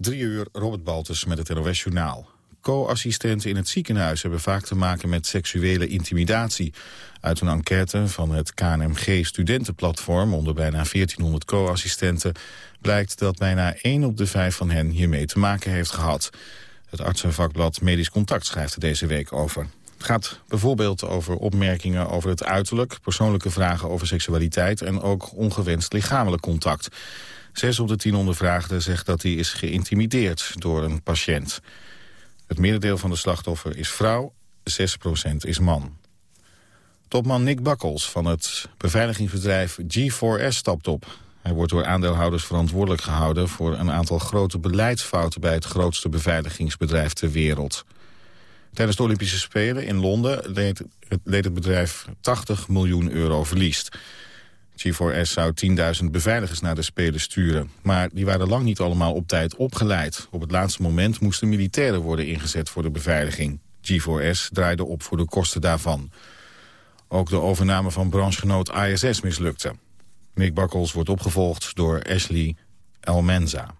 Drie uur, Robert Baltus met het NOS Journaal. Co-assistenten in het ziekenhuis hebben vaak te maken met seksuele intimidatie. Uit een enquête van het KNMG Studentenplatform onder bijna 1400 co-assistenten blijkt dat bijna 1 op de 5 van hen hiermee te maken heeft gehad. Het artsenvakblad Medisch Contact schrijft er deze week over. Het gaat bijvoorbeeld over opmerkingen over het uiterlijk... persoonlijke vragen over seksualiteit en ook ongewenst lichamelijk contact. Zes op de tien ondervraagden zegt dat hij is geïntimideerd door een patiënt. Het merendeel van de slachtoffer is vrouw, 6% is man. Topman Nick Bakkels van het beveiligingsbedrijf G4S stapt op. Hij wordt door aandeelhouders verantwoordelijk gehouden... voor een aantal grote beleidsfouten bij het grootste beveiligingsbedrijf ter wereld. Tijdens de Olympische Spelen in Londen leed het, bedrijf 80 miljoen euro verlies. G4S zou 10.000 beveiligers naar de Spelen sturen. Maar die waren lang niet allemaal op tijd opgeleid. Op het laatste moment moesten militairen worden ingezet voor de beveiliging. G4S draaide op voor de kosten daarvan. Ook de overname van branchegenoot ISS mislukte. Nick Bakkels wordt opgevolgd door Ashley Elmenza.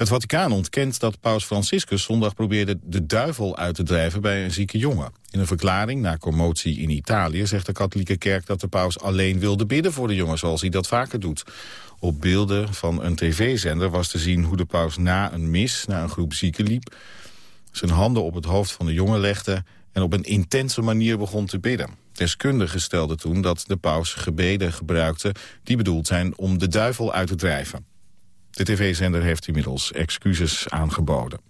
Het Vaticaan ontkent dat paus Franciscus zondag probeerde de duivel uit te drijven bij een zieke jongen. In een verklaring na commotie in Italië zegt de katholieke kerk dat de paus alleen wilde bidden voor de jongen zoals hij dat vaker doet. Op beelden van een tv-zender was te zien hoe de paus na een mis naar een groep zieken liep, zijn handen op het hoofd van de jongen legde en op een intense manier begon te bidden. Deskundigen stelden toen dat de paus gebeden gebruikte die bedoeld zijn om de duivel uit te drijven. De tv-zender heeft inmiddels excuses aangeboden.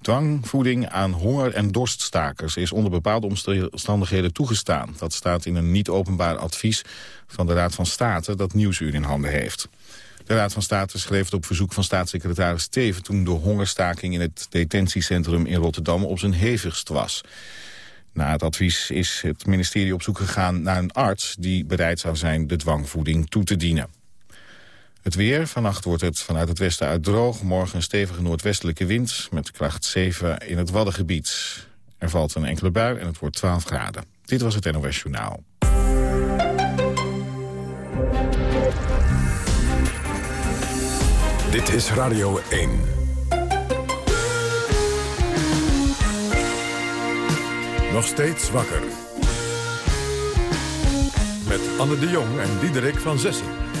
Dwangvoeding aan honger- en dorststakers is onder bepaalde omstandigheden toegestaan. Dat staat in een niet-openbaar advies van de Raad van State dat Nieuwsuur in handen heeft. De Raad van State schreef het op verzoek van staatssecretaris Steven... toen de hongerstaking in het detentiecentrum in Rotterdam op zijn hevigst was. Na het advies is het ministerie op zoek gegaan naar een arts... die bereid zou zijn de dwangvoeding toe te dienen. Het weer. Vannacht wordt het vanuit het westen uit droog. Morgen een stevige noordwestelijke wind met kracht 7 in het Waddengebied. Er valt een enkele bui en het wordt 12 graden. Dit was het NOS Journaal. Dit is Radio 1. Nog steeds wakker. Met Anne de Jong en Diederik van Zessen.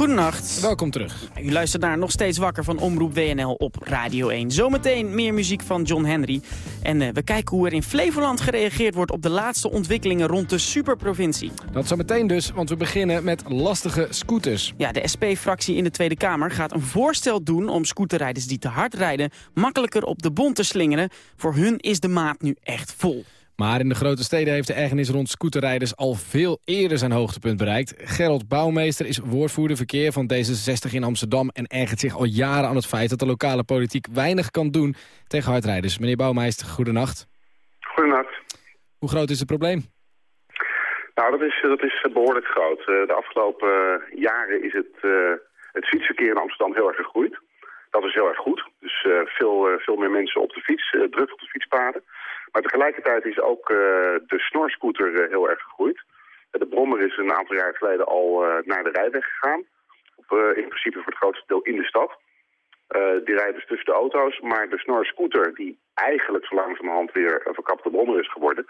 Goedenacht. Welkom terug. U luistert naar Nog Steeds Wakker van Omroep WNL op Radio 1. Zometeen meer muziek van John Henry. En uh, we kijken hoe er in Flevoland gereageerd wordt op de laatste ontwikkelingen rond de superprovincie. Dat zometeen dus, want we beginnen met lastige scooters. Ja, de SP-fractie in de Tweede Kamer gaat een voorstel doen om scooterrijders die te hard rijden makkelijker op de bond te slingeren. Voor hun is de maat nu echt vol. Maar in de grote steden heeft de ergernis rond scooterrijders al veel eerder zijn hoogtepunt bereikt. Gerald Bouwmeester is woordvoerder verkeer van D66 in Amsterdam... en ergert zich al jaren aan het feit dat de lokale politiek weinig kan doen tegen hardrijders. Meneer Bouwmeester, goedenacht. Goedenacht. Hoe groot is het probleem? Nou, dat is, dat is behoorlijk groot. Eh, de afgelopen eh, jaren is het, uh, het fietsverkeer in Amsterdam heel erg gegroeid. Dat is heel erg goed. Dus veel, veel meer mensen op de fiets, druk op de fietspaden. Maar tegelijkertijd is ook uh, de snorscooter uh, heel erg gegroeid. de brommer is een aantal jaar geleden al naar de rijweg gegaan. Op, in principe voor het grootste deel in de stad. die rijdt dus tussen de auto's. Maar de snorscooter, die eigenlijk zo langzamerhand weer een verkapte brommer is geworden...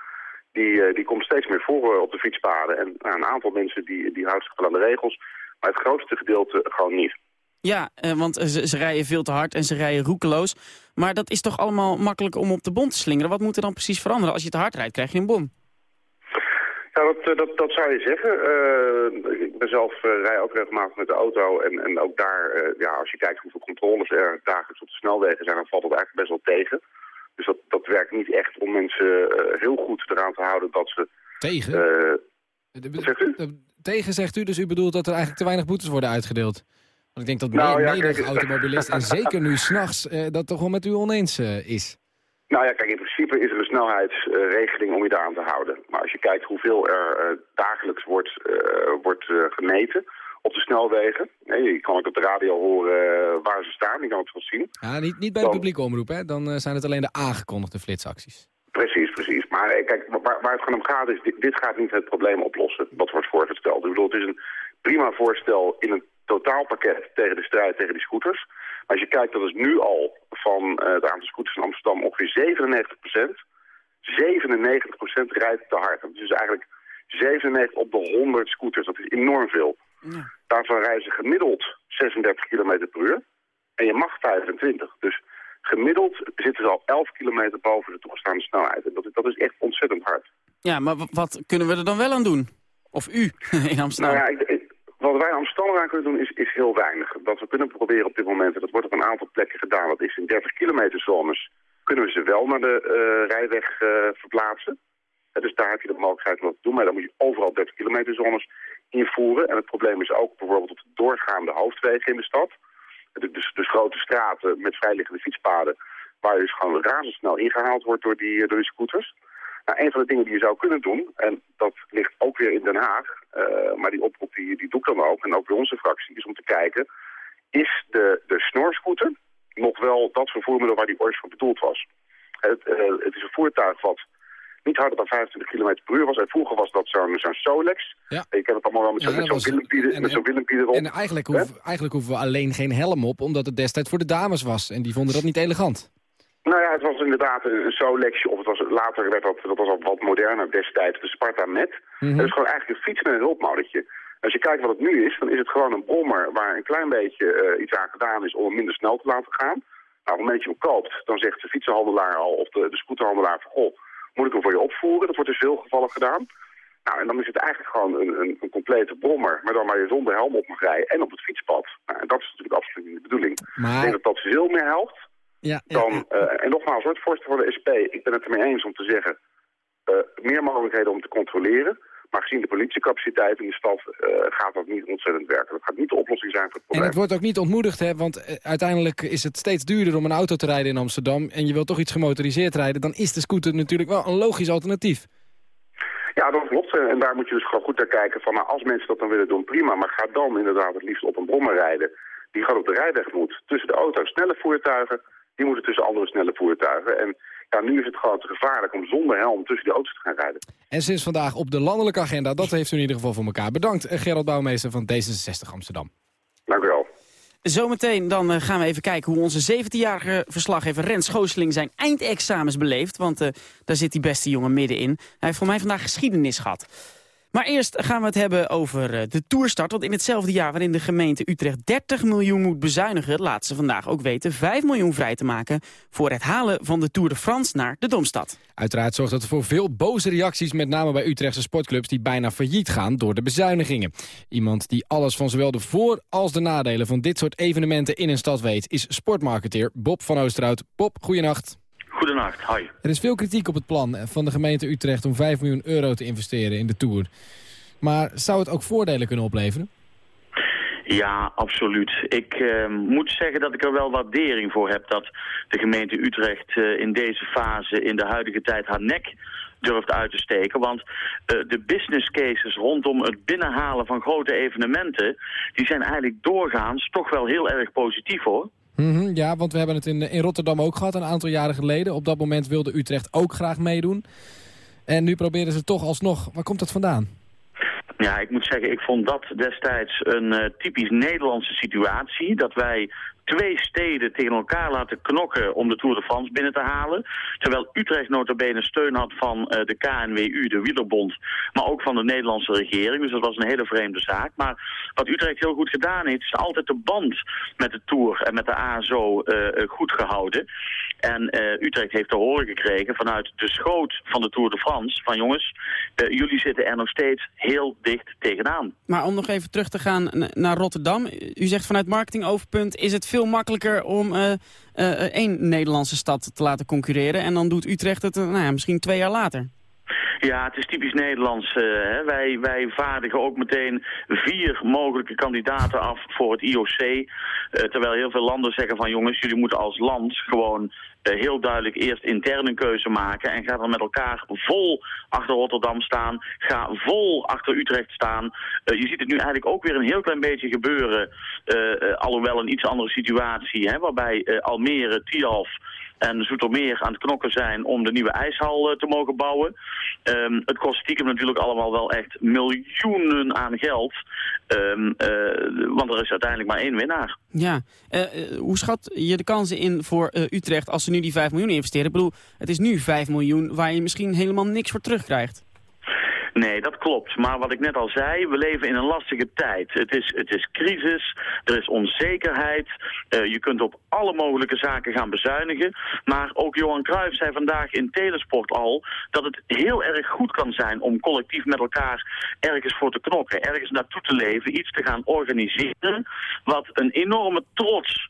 Die, die komt steeds meer voor op de fietspaden. En een aantal mensen die, die houden zich wel aan de regels. Maar het grootste gedeelte gewoon niet. Ja, eh, want ze, ze, rijden veel te hard en ze rijden roekeloos. Maar dat is toch allemaal makkelijk om op de bom te slingeren? Wat moet er dan precies veranderen? Als je te hard rijdt, krijg je een bom. Ja, dat, eh, dat, dat zou je zeggen. Uh, ik ben zelf uh, rij ook regelmatig met de auto. En, en ook daar, uh, ja, als je kijkt hoeveel controles er dagelijks op de snelwegen zijn... dan valt het eigenlijk best wel tegen. Dus dat, dat werkt niet echt om mensen heel goed eraan te houden dat ze... Tegen? wat zegt u? Tegen zegt u, dus u bedoelt dat er eigenlijk te weinig boetes worden uitgedeeld? Want ik denk dat nou, ja, menige automobilist, en zeker nu s'nachts, uh, dat toch wel met u oneens uh, is. Nou ja, kijk, in principe is er een snelheidsregeling om je daaraan te houden. Maar als je kijkt hoeveel er uh, dagelijks wordt, wordt gemeten op de snelwegen. Nee, je kan ook op de radio horen waar ze staan, je kan het wel zien. Ja, niet, niet bij de publieke omroep, hè? Dan zijn het alleen de aangekondigde flitsacties. Precies, precies. Maar kijk, waar, waar het gewoon om gaat is, dit, dit, gaat niet het probleem oplossen wat wordt voorgesteld. Ik bedoel, het is een prima voorstel in een totaalpakket tegen de strijd tegen die scooters. Maar als je kijkt, dat is nu al van uh, het aantal scooters in Amsterdam ongeveer 97 procent. 97 procent rijdt te hard. Dat is dus eigenlijk 97 op de 100 scooters. Dat is enorm veel. Ja. Daarvan rijden ze gemiddeld 36 km per uur. En je mag 25. Dus gemiddeld zitten ze al 11 kilometer boven de toegestaande snelheid. En dat, dat is echt ontzettend hard. Ja, maar wat kunnen we er dan wel aan doen? Of u in Amsterdam? Nou ja, ik, wat wij Amsterdam aan kunnen doen is, is heel weinig. Wat we kunnen proberen op dit moment, en dat wordt op een aantal plekken gedaan, dat is in 30 kilometer zones, kunnen we ze wel naar de uh, rijweg uh, verplaatsen. dus daar heb je de mogelijkheid om dat te doen, maar dan moet je overal 30 kilometer zones invoeren. En het probleem is ook bijvoorbeeld op de doorgaande hoofdwegen in de stad. Dus, dus grote straten met vrijliggende fietspaden, waar je dus gewoon razendsnel ingehaald wordt door die, door die scooters. Nou, een van de dingen die je zou kunnen doen, en dat ligt ook weer in Den Haag, uh, maar die oproep die, die doe ik dan ook, en ook bij onze fractie, is om te kijken, is de, de snorscooter nog wel dat vervoermiddel waar die ooit voor bedoeld was? Het, uh, het is een voertuig wat niet harder dan 25 km per uur was. En vroeger was dat zo'n zo'n Solex. Ja. Je kent het allemaal wel met zo'n ja, zo willempie erop. En eigenlijk, hoef, eigenlijk hoeven we alleen geen helm op, omdat het destijds voor de dames was. En die vonden dat niet elegant. Nou ja, het was inderdaad een Solexje, of het was, later werd dat, dat was al wat moderner destijds, de Sparta Met. Mm Het is gewoon eigenlijk een fiets met een hulpmotortje. Als je kijkt wat het nu is, dan is het gewoon een brommer waar een klein beetje uh, iets aan gedaan is om hem minder snel te laten gaan. Nou, op het moment je hem koopt, dan zegt de fietsenhandelaar al, of de, de scooterhandelaar van, goh, moet ik hem voor je opvoeren? Dat wordt in veel gevallen gedaan. Nou, en dan is het eigenlijk gewoon een, een, een complete brommer, maar dan waar je zonder helm op mag rijden en op het fietspad. Nou, en dat is natuurlijk absoluut niet de bedoeling. Maar... Ik denk dat dat veel meer helpt ja, dan, uh, en nogmaals, het voorstel voor de SP, ik ben het ermee eens om te zeggen... Uh, meer mogelijkheden om te controleren. Maar gezien de politiecapaciteit in de stad uh, gaat dat niet ontzettend werken. Dat gaat niet de oplossing zijn voor het probleem. En het wordt ook niet ontmoedigd, hè? want uiteindelijk is het steeds duurder om een auto te rijden in Amsterdam... en je wilt toch iets gemotoriseerd rijden, dan is de scooter natuurlijk wel een logisch alternatief. Ja, dat klopt. En daar moet je dus gewoon goed naar kijken van... Nou, als mensen dat dan willen doen, prima. Maar ga dan inderdaad het liefst op een brommer rijden... die gewoon op de rijweg moet. Tussen de auto's snelle voertuigen die moeten tussen andere snelle voertuigen. En ja, nu is het gewoon te gevaarlijk om zonder helm tussen die auto's te gaan rijden. En sinds vandaag op de landelijke agenda, dat heeft u in ieder geval voor elkaar. Bedankt, eh, Gerald Bouwmeester van D66 Amsterdam. Dank u wel. Zometeen dan uh, gaan we even kijken hoe onze 17-jarige verslaggever Rens Schooseling zijn eindexamens beleeft. Want uh, daar zit die beste jongen middenin. Hij heeft voor mij vandaag geschiedenis gehad. Maar eerst gaan we het hebben over eh, de toerstart. Want in hetzelfde jaar waarin de gemeente Utrecht 30 miljoen moet bezuinigen... laat ze vandaag ook weten 5 miljoen vrij te maken... voor het halen van de Tour de France naar de Domstad. Uiteraard zorgt dat voor veel boze reacties... met name bij Utrechtse sportclubs die bijna failliet gaan door de bezuinigingen. Iemand die alles van zowel de voor- als de nadelen van dit soort evenementen in een stad weet... is sportmarketeer Bob van Oosterhout. Bob, goeienacht. Goedenacht, hoi. Er is veel kritiek op het plan van de gemeente Utrecht om 5 miljoen euro te investeren in de Tour. Maar zou het ook voordelen kunnen opleveren? Ja, absoluut. Ik uh, moet zeggen dat ik er wel waardering voor heb dat de gemeente Utrecht uh, in deze fase, in de huidige tijd, haar nek durft uit te steken. Want uh, de business cases rondom het binnenhalen van grote evenementen, die zijn eigenlijk doorgaans toch wel heel erg positief hoor. Mm ja, want we hebben het in, in Rotterdam ook gehad een aantal jaren geleden. Op dat moment wilde Utrecht ook graag meedoen. En nu proberen ze toch alsnog. Waar komt dat vandaan? Ja, ik moet zeggen, ik vond dat destijds een uh, typisch Nederlandse situatie. Dat wij twee steden tegen elkaar laten knokken om de Tour de France binnen te halen. Terwijl Utrecht notabene steun had van uh, de KNWU, de wielerbond, maar ook van de Nederlandse regering. Dus dat was een hele vreemde zaak. Maar wat Utrecht heel goed gedaan heeft, is altijd de band met de Tour en met de ASO uh, eh, goed gehouden. En uh, Utrecht heeft te horen gekregen vanuit de schoot van de Tour de France, van jongens, jullie zitten er nog steeds heel dicht tegenaan. Maar om nog even terug te gaan naar Rotterdam. U zegt vanuit marketingoverpunt is het veel makkelijker om uh, uh, één Nederlandse stad te laten concurreren. En dan doet Utrecht het nou ja, misschien twee jaar later. Ja, het is typisch Nederlands. Uh. Wij, wij vaardigen ook meteen vier mogelijke kandidaten af voor het IOC. Uh, terwijl heel veel landen zeggen van jongens, jullie moeten als land gewoon heel duidelijk eerst intern een keuze maken. En ga dan met elkaar vol achter Rotterdam staan. Ga vol achter Utrecht staan. je ziet het nu eigenlijk ook weer een heel klein beetje gebeuren. alhoewel een iets andere situatie. Hè, waarbij Almere, Tialf en Zoetermeer aan het knokken zijn om de nieuwe ijshal uh, te mogen bouwen. Um, het kost stiekem natuurlijk allemaal wel echt miljoenen aan geld. Ehm, want er is uiteindelijk maar één winnaar. Ja, hoe schat je de kansen in voor Utrecht als ze nu die 5 miljoen investeren? Ik bedoel, het is nu 5 miljoen waar je misschien helemaal niks voor terugkrijgt. Nee, dat klopt. Maar wat ik net al zei, we leven in een lastige tijd. Het is, het is crisis, er is onzekerheid. Uh, je kunt op alle mogelijke zaken gaan bezuinigen. Maar ook Johan Cruijff zei vandaag in Telesport al... dat het heel erg goed kan zijn om collectief met elkaar ergens voor te knokken. Ergens naartoe te leven, iets te gaan organiseren... wat een enorme trots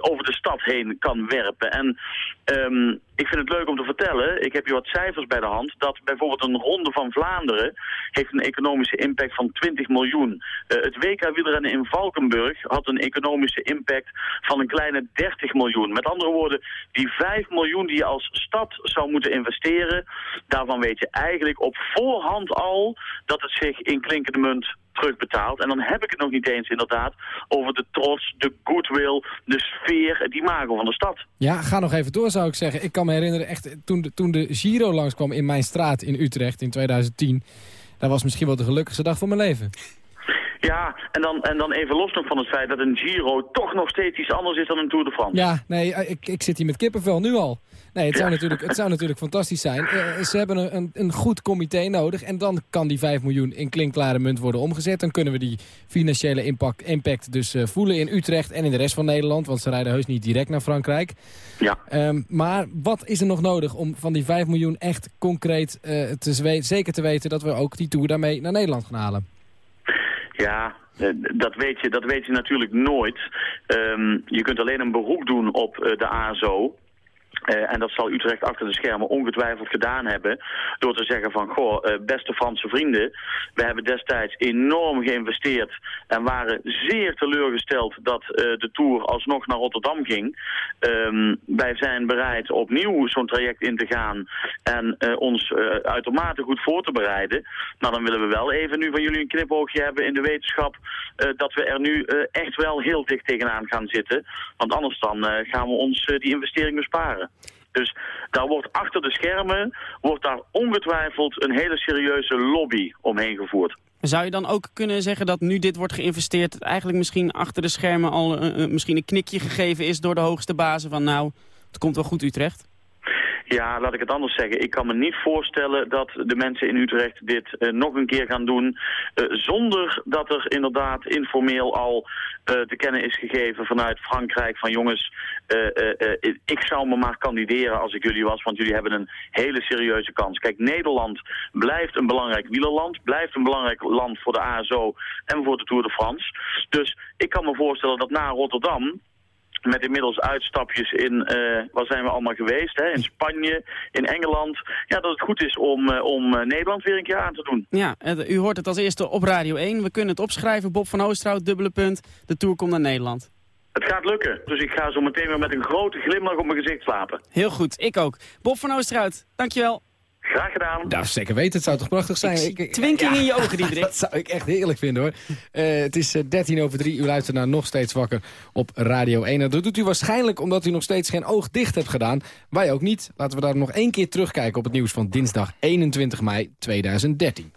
over de stad heen kan werpen. En um, ik vind het leuk om te vertellen, ik heb hier wat cijfers bij de hand, dat bijvoorbeeld een ronde van Vlaanderen heeft een economische impact van 20 miljoen. Uh, het WK wielrennen in Valkenburg had een economische impact van een kleine 30 miljoen. Met andere woorden, die 5 miljoen die je als stad zou moeten investeren, daarvan weet je eigenlijk op voorhand al dat het zich in klinkende munt terugbetaald. En dan heb ik het nog niet eens inderdaad over de trots, de goodwill, de sfeer, het imago van de stad. Ja, ga nog even door zou ik zeggen. Ik kan me herinneren, echt, toen, de, toen de Giro langskwam in mijn straat in Utrecht in 2010... dat was misschien wel de gelukkigste dag van mijn leven. Ja, en dan, en dan even los nog van het feit dat een Giro toch nog steeds iets anders is dan een Tour de France. Ja, nee, ik, ik zit hier met kippenvel nu al. Nee, het zou, natuurlijk, het zou natuurlijk fantastisch zijn. Uh, ze hebben een, een goed comité nodig. En dan kan die 5 miljoen in klinkklare munt worden omgezet. Dan kunnen we die financiële impact, impact dus uh, voelen in Utrecht en in de rest van Nederland. Want ze rijden heus niet direct naar Frankrijk. Ja. Um, maar wat is er nog nodig om van die 5 miljoen echt concreet uh, te zeker te weten... dat we ook die Tour daarmee naar Nederland gaan halen? Ja, dat weet, je, dat weet je natuurlijk nooit. Um, je kunt alleen een beroep doen op de ASO. Uh, en dat zal Utrecht achter de schermen ongetwijfeld gedaan hebben. Door te zeggen van, goh, uh, beste Franse vrienden. We hebben destijds enorm geïnvesteerd. En waren zeer teleurgesteld dat uh, de Tour alsnog naar Rotterdam ging. Um, wij zijn bereid opnieuw zo'n traject in te gaan. En ons uitermate goed voor te bereiden. Maar dan willen we wel even nu van jullie een knipoogje hebben in de wetenschap. dat we er nu echt wel heel dicht tegenaan gaan zitten. Want anders dan gaan we ons die investering besparen. Dus daar wordt achter de schermen wordt daar ongetwijfeld een hele serieuze lobby omheen gevoerd. Zou je dan ook kunnen zeggen dat nu dit wordt geïnvesteerd... eigenlijk misschien achter de schermen al uh, misschien een knikje gegeven is... door de hoogste bazen van nou, het komt wel goed Utrecht? Ja, laat ik het anders zeggen. Ik kan me niet voorstellen dat de mensen in Utrecht dit uh, nog een keer gaan doen... Uh, zonder dat er inderdaad informeel al uh, te kennen is gegeven vanuit Frankrijk... van jongens, ik zou me maar kandideren als ik jullie was... want jullie hebben een hele serieuze kans. Kijk, Nederland blijft een belangrijk wielerland... blijft een belangrijk land voor de ASO en voor de Tour de France. Dus ik kan me voorstellen dat na Rotterdam met inmiddels uitstapjes in, uh, waar zijn we allemaal geweest, hè? in Spanje, in Engeland. Ja, dat het goed is om, om Nederland weer een keer aan te doen. Ja, u hoort het als eerste op Radio 1. We kunnen het opschrijven, Bob van Oosterhout, dubbele punt. De Tour komt naar Nederland. Het gaat lukken, dus ik ga zo meteen weer met een grote glimlach op mijn gezicht slapen. Heel goed, ik ook. Bob van Oosterhout, dankjewel. Graag gedaan. Nou, zeker weten. Het zou toch prachtig zijn. Ik, twinkeling in je ogen, Diederik. dat zou ik echt heerlijk vinden, hoor. Uh, het is uh, 13 over 3. U luistert naar Nog Steeds Wakker op Radio 1. En dat doet u waarschijnlijk omdat u nog steeds geen oog dicht hebt gedaan. Wij ook niet. Laten we daar nog één keer terugkijken op het nieuws van dinsdag 21 mei 2013.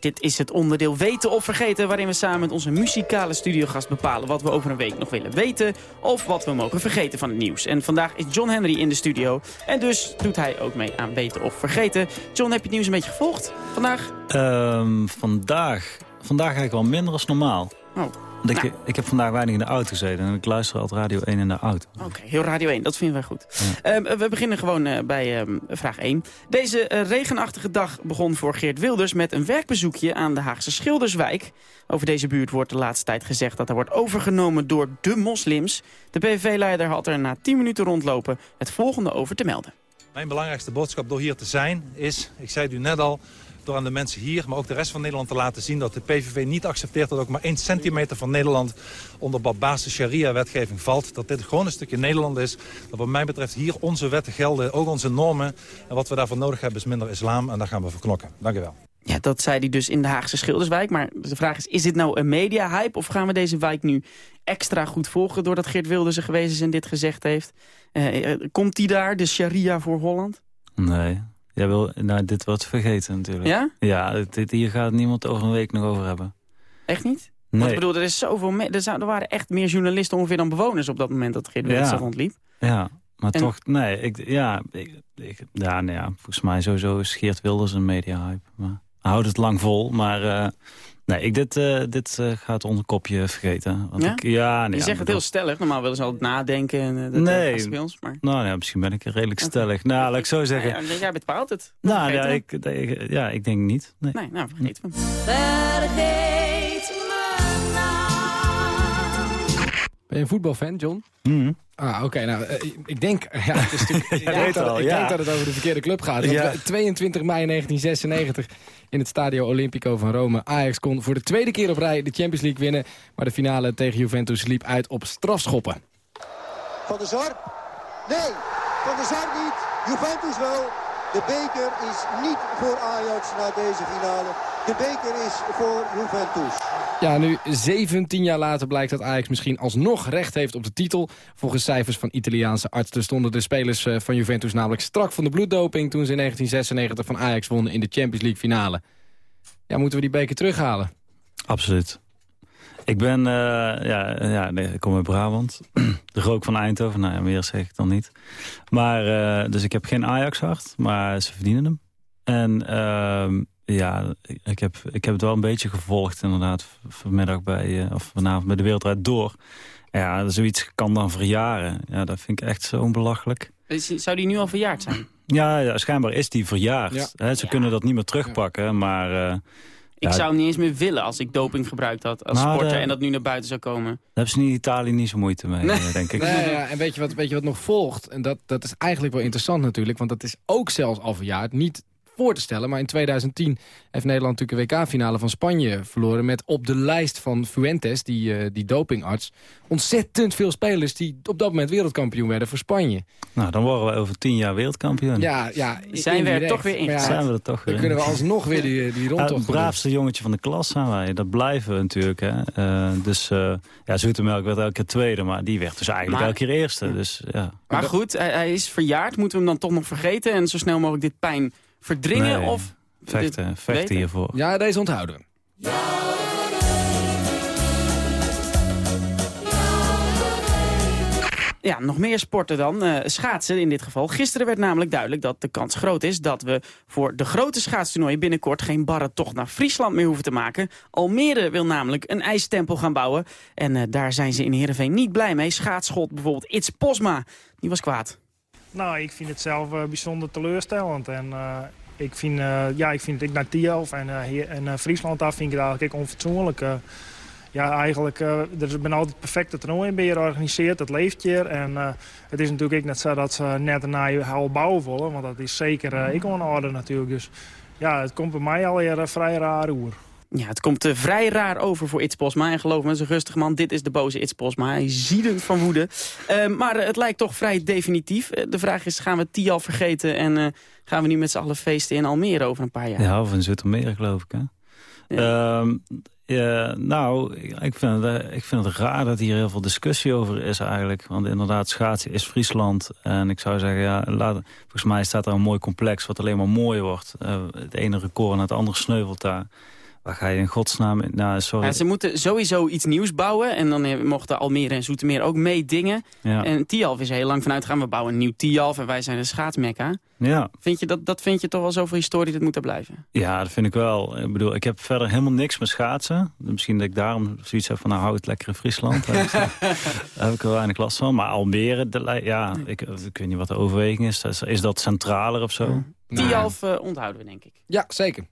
Dit is het onderdeel Weten of Vergeten... waarin we samen met onze muzikale studiogast bepalen... wat we over een week nog willen weten... of wat we mogen vergeten van het nieuws. En vandaag is John Henry in de studio. En dus doet hij ook mee aan Weten of Vergeten. John, heb je het nieuws een beetje gevolgd vandaag? Um, vandaag? Vandaag eigenlijk wel minder als normaal. Oh. Ik, nou. ik, heb vandaag weinig in de auto gezeten en ik luister altijd Radio 1 in de auto. Oké, okay, heel Radio 1, dat vinden wij goed. Ja. Uh, we beginnen gewoon uh, bij uh, vraag 1. Deze uh, regenachtige dag begon voor Geert Wilders met een werkbezoekje aan de Haagse Schilderswijk. Over deze buurt wordt de laatste tijd gezegd dat er wordt overgenomen door de moslims. De PVV-leider had er na 10 minuten rondlopen het volgende over te melden. Mijn belangrijkste boodschap door hier te zijn is, ik zei het u net al door aan de mensen hier, maar ook de rest van Nederland te laten zien... dat de PVV niet accepteert dat ook maar één centimeter van Nederland... onder Barbaarse sharia-wetgeving valt. Dat dit gewoon een stukje Nederland is. Dat wat mij betreft hier onze wetten gelden, ook onze normen. En wat we daarvoor nodig hebben is minder islam en daar gaan we voor knokken. Dank u wel. Ja, dat zei hij dus in de Haagse Schilderswijk. Maar de vraag is, is dit nou een media-hype... of gaan we deze wijk nu extra goed volgen... doordat Geert Wilders er geweest is en dit gezegd heeft? Uh, komt die daar, de sharia voor Holland? Nee, Jij wil, nou, dit wordt vergeten natuurlijk. Ja? Ja, dit, hier gaat niemand over een week nog over hebben. Echt niet? Nee. Want ik bedoel, er, is zoveel er, zou- er waren echt meer journalisten ongeveer dan bewoners op dat moment dat Geert Wilders Ja. rondliep. Ja, maar En- toch, nee, ik, ja, ik, ik- ja, nou ja, volgens mij sowieso is Geert Wilders een media-hype. Maar houdt het lang vol, maar eh, nee, ik, dit, eh, dit eh, gaat onder kopje vergeten. Want Ja? Ik, ja, nee, Je ja, zegt het heel stellig. Normaal willen ze altijd nadenken. En, dat Nee. bij ons, maar... Nou ja, misschien ben ik redelijk stellig. Nou, laat ik zo zeggen. Ja, jij bepaalt het. nou, ja Vergeten we? ik, ik- ja, ik denk niet. Nee. Nee, nou, vergeet me nou. Ben je een voetbalfan, John? Mhm. Ah, oké. nou, ik denk, ja, het is natuurlijk, ik, denk weet dat, al, ik ja. denk dat het over de verkeerde club gaat. Want Ja. we- 22 mei 1996 in het Stadio Olimpico van Rome. Ajax kon voor de tweede keer op rij de Champions League winnen. Maar de finale tegen Juventus liep uit op strafschoppen. Van der Sar? Nee, Van der Sar niet. Juventus wel. De beker is niet voor Ajax na deze finale. De beker is voor Juventus. Ja, nu 17 jaar later blijkt dat Ajax misschien alsnog recht heeft op de titel. Volgens cijfers van Italiaanse artsen stonden de spelers eh, van Juventus namelijk strak van de bloeddoping... toen ze in 1996 van Ajax wonnen in de Champions League finale. Ja, moeten we die beker terughalen? Absoluut. Ik ben, eh, ja, ja ik kom uit Brabant. De rook van Eindhoven, nou ja, meer zeg ik dan niet. Maar, eh, dus ik heb geen Ajax-hart, maar ze verdienen hem. En ehm, ja, ik- heb, ik heb het wel een beetje gevolgd inderdaad vanmiddag bij, eh, of vanavond bij de Wereldrijd Door. Ja, zoiets kan dan verjaren. Ja, dat vind ik echt zo belachelijk. Is- Zou die nu al verjaard zijn? Ja, ja schijnbaar is die verjaard. Ja. Ze kunnen dat niet meer terugpakken, maar... eh, Ik Ja. zou hem niet eens meer willen als ik doping gebruikt had als Nou, sporter de- en dat nu naar buiten zou komen. Daar hebben ze in Italië niet zo moeite mee, Nee. eh, denk ik. Nee, ja, en weet je, wat, weet je wat nog volgt? En dat, dat is eigenlijk wel interessant natuurlijk, want dat is ook zelfs al verjaard. Niet voor te stellen, maar in 2010 heeft Nederland natuurlijk een WK-finale van Spanje verloren... met op de lijst van Fuentes, die, eh, die dopingarts, ontzettend veel spelers... die op dat moment wereldkampioen werden voor Spanje. Nou, dan worden we over tien jaar wereldkampioen. Ja, ja Zijn we er toch weer in ja, Zijn we er toch Dan weer kunnen we alsnog weer die, die Ja, rondtocht het braafste jongetje van de klas zijn wij. Dat blijven we natuurlijk. Hè. Eh, dus uh, ja, Zoetemelk werd elke keer tweede, maar die werd dus eigenlijk Maar- elke keer eerste. Dus, ja. Maar goed, hij, hij is verjaard. Moeten we hem dan toch nog vergeten en zo snel mogelijk dit pijn verdringen? Nee, Of vechten, dit vechten weten? hiervoor. Ja, deze onthouden we. Ja, nog meer sporten dan. Eh, schaatsen in dit geval. Gisteren werd namelijk duidelijk dat de kans groot is... dat we voor de grote schaatstoernooien binnenkort... geen barre tocht naar Friesland meer hoeven te maken. Almere wil namelijk een ijstempel gaan bouwen. En eh, daar zijn ze in Heerenveen niet blij mee. Schaatschot bijvoorbeeld Its Posma. Die was kwaad. Nou, ik vind het zelf eh, bijzonder teleurstellend. En eh, ik vind, eh, ja, ik vind ik naar Tielf en, en Friesland daar vind ik het eigenlijk onfatsoenlijk. ja, eigenlijk, er ben altijd perfecte toernooien bij georganiseerd. Het leeft hier. En het is natuurlijk ook net zo dat ze net een nieuwe hal bouwen willen. Want dat is zeker ik in orde natuurlijk. Dus ja, het komt bij mij alweer eh, vrij raar oer. Ja, het komt eh, vrij raar over voor Its Posma. En geloof me, is een rustig man. Dit is de boze Its Posma. Hij ziedend van woede. Eh, maar eh, het lijkt toch vrij definitief. Eh, de vraag is, gaan we Tial vergeten... en gaan we nu met z'n allen feesten in Almere over een paar jaar? Ja, of in Zoetermeer geloof ik. Hè? Ehm, ja, nou, ik vind, het, ik vind het raar dat hier heel veel discussie over is eigenlijk. Want inderdaad, schaatsen is Friesland. En ik zou zeggen, ja, laat, volgens mij staat er een mooi complex wat alleen maar mooier wordt. Het ene record en het andere sneuvelt daar. Waar ga je in godsnaam... Nou, sorry. Ja, ze moeten sowieso iets nieuws bouwen. En dan eh, mochten Almere en Zoetermeer ook meedingen. Ja. En Tialf is heel lang vanuit gaan. We bouwen een nieuw Tialf en wij zijn de schaatsmekka. Ja. Vind je dat, dat vind je toch wel zoveel historie dat moet er blijven? Ja, dat vind ik wel. Ik bedoel, ik heb verder helemaal niks met schaatsen. Misschien dat ik daarom zoiets heb van, nou, hou het lekker in Friesland. Daar heb ik- er weinig last van. Maar Almere, lij- ja, ik, ik weet niet wat de overweging is. Is, is dat centraler of zo? Tialf eh, onthouden we, denk ik. Ja, zeker.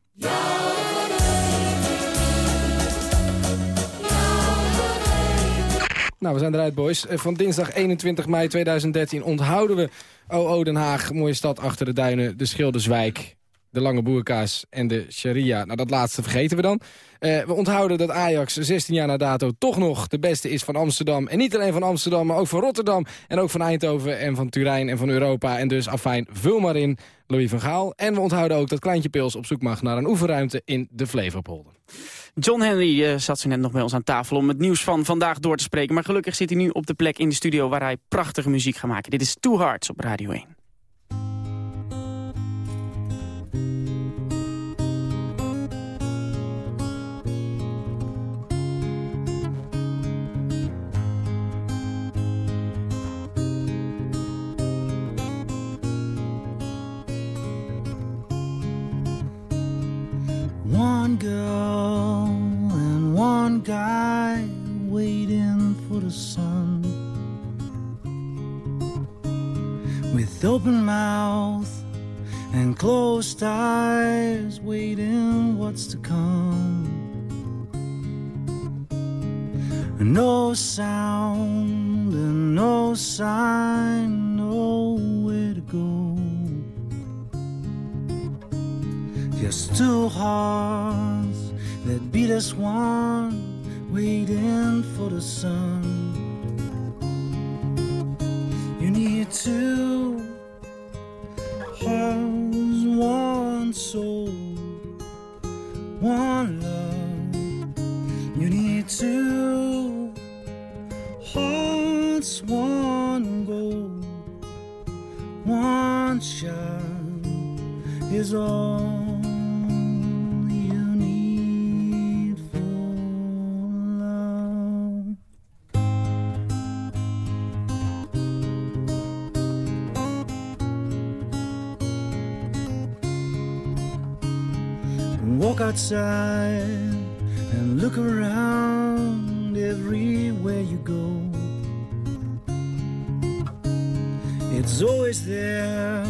Nou, we zijn eruit, boys. Eh, Van dinsdag 21 mei 2013 onthouden we OO Den Haag, mooie stad achter de duinen, de Schilderswijk, de Lange Boerkaas en de Sharia. Nou, dat laatste vergeten we dan. Eh, we onthouden dat Ajax 16 jaar na dato toch nog de beste is van Amsterdam. En niet alleen van Amsterdam, maar ook van Rotterdam. En ook van Eindhoven en van Turijn en van Europa. En dus afijn, vul maar in, Louis van Gaal. En we onthouden ook dat Kleintje Pils op zoek mag naar een oefenruimte in de Flevopolder. John Henry eh, zat zo net nog bij ons aan tafel om het nieuws van vandaag door te spreken. Maar gelukkig zit hij nu op de plek in de studio waar hij prachtige muziek gaat maken. Dit is Too Hearts op Radio 1. One girl and one guy waiting for the sun. With open mouth and closed eyes, waiting what's to come. No sound and no sign, nowhere to go. Just two hearts that beat as one, waiting for the sun. You need two hearts, one soul, one love. You need two hearts, one goal, one shot is all and look around everywhere you go. It's always there,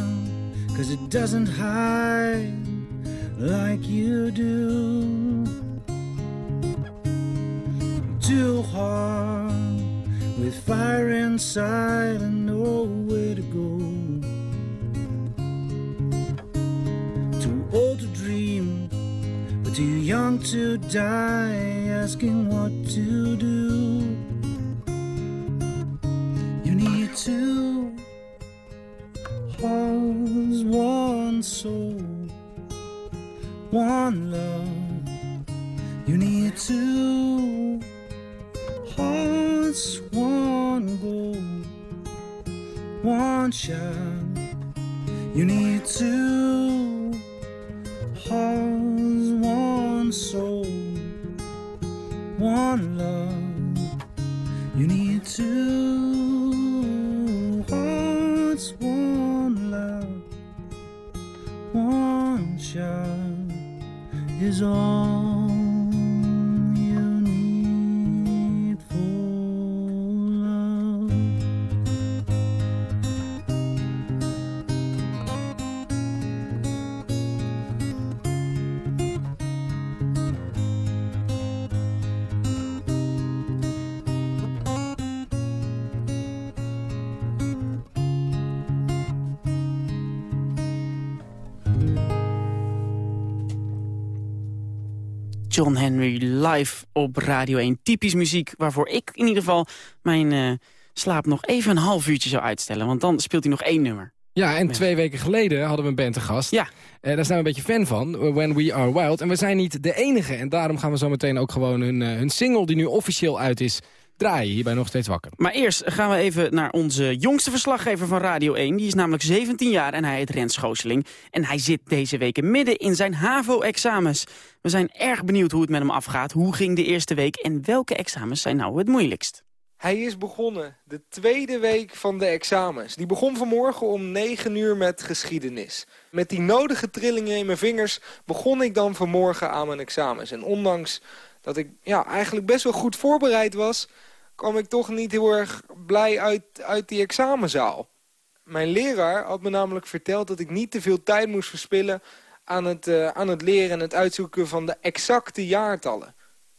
cause it doesn't hide like you do. Too hard with fire inside die, asking what to You need two hearts, one love, one shot is all John Henry live op Radio 1. Typisch muziek waarvoor ik in ieder geval mijn eh, slaap nog even een half uurtje zou uitstellen. Want dan speelt hij nog één nummer. Ja, en twee weken geleden hadden we een band te gast. Ja. Eh, daar zijn we een beetje fan van, eh, When We Are Wild. En we zijn niet de enige. En daarom gaan we zo meteen ook gewoon hun, hun single, die nu officieel uit is, draaien. Hierbij nog steeds wakker. Maar eerst gaan we even naar onze jongste verslaggever van Radio 1. Die is namelijk 17 jaar en hij heet Rens Schooseling. En hij zit deze weken midden in zijn HAVO-examens. We zijn erg benieuwd hoe het met hem afgaat. Hoe ging de eerste week en welke examens zijn nou het moeilijkst? Hij is begonnen, de tweede week van de examens. Die begon vanmorgen om 9 uur met geschiedenis. Met die nodige trillingen in mijn vingers begon ik dan vanmorgen aan mijn examens. En ondanks dat ik ja, eigenlijk best wel goed voorbereid was... kwam ik toch niet heel erg blij uit, uit die examenzaal. Mijn leraar had me namelijk verteld dat ik niet te veel tijd moest verspillen... aan het, eh, aan het leren en het uitzoeken van de exacte jaartallen.